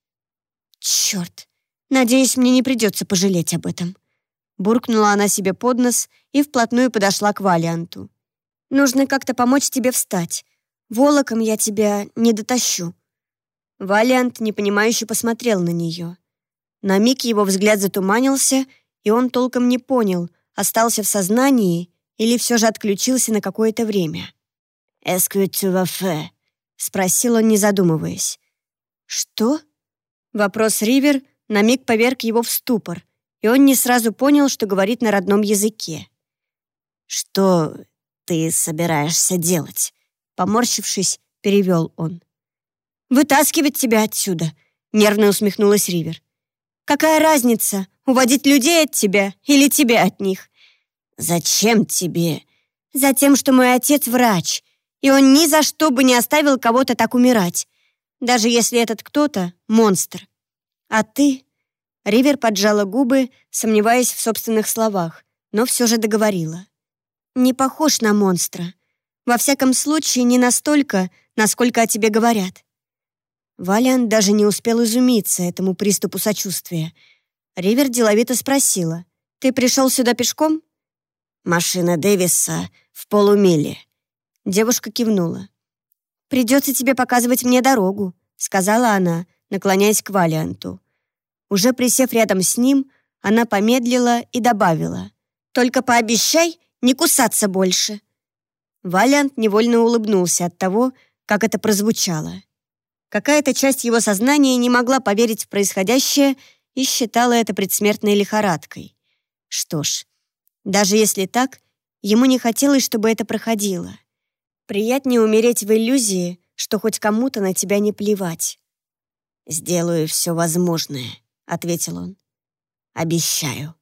«Черт, надеюсь, мне не придется пожалеть об этом». Буркнула она себе под нос и вплотную подошла к Валианту. Нужно как-то помочь тебе встать. Волоком я тебя не дотащу». Валиант непонимающе посмотрел на нее. На миг его взгляд затуманился, и он толком не понял, остался в сознании или все же отключился на какое-то время. «Эску tu vas спросил он, не задумываясь. «Что?» Вопрос Ривер на миг поверг его в ступор, и он не сразу понял, что говорит на родном языке. «Что ты собираешься делать?» Поморщившись, перевел он. «Вытаскивать тебя отсюда», — нервно усмехнулась Ривер. «Какая разница, уводить людей от тебя или тебя от них?» «Зачем тебе?» «Затем, что мой отец врач, и он ни за что бы не оставил кого-то так умирать, даже если этот кто-то — монстр. А ты...» Ривер поджала губы, сомневаясь в собственных словах, но все же договорила не похож на монстра. Во всяком случае, не настолько, насколько о тебе говорят». Валиан даже не успел изумиться этому приступу сочувствия. Ривер деловито спросила. «Ты пришел сюда пешком?» «Машина Дэвиса в полумиле». Девушка кивнула. «Придется тебе показывать мне дорогу», — сказала она, наклоняясь к Валианту. Уже присев рядом с ним, она помедлила и добавила. «Только пообещай, не кусаться больше». Валиант невольно улыбнулся от того, как это прозвучало. Какая-то часть его сознания не могла поверить в происходящее и считала это предсмертной лихорадкой. Что ж, даже если так, ему не хотелось, чтобы это проходило. Приятнее умереть в иллюзии, что хоть кому-то на тебя не плевать. «Сделаю все возможное», — ответил он. «Обещаю».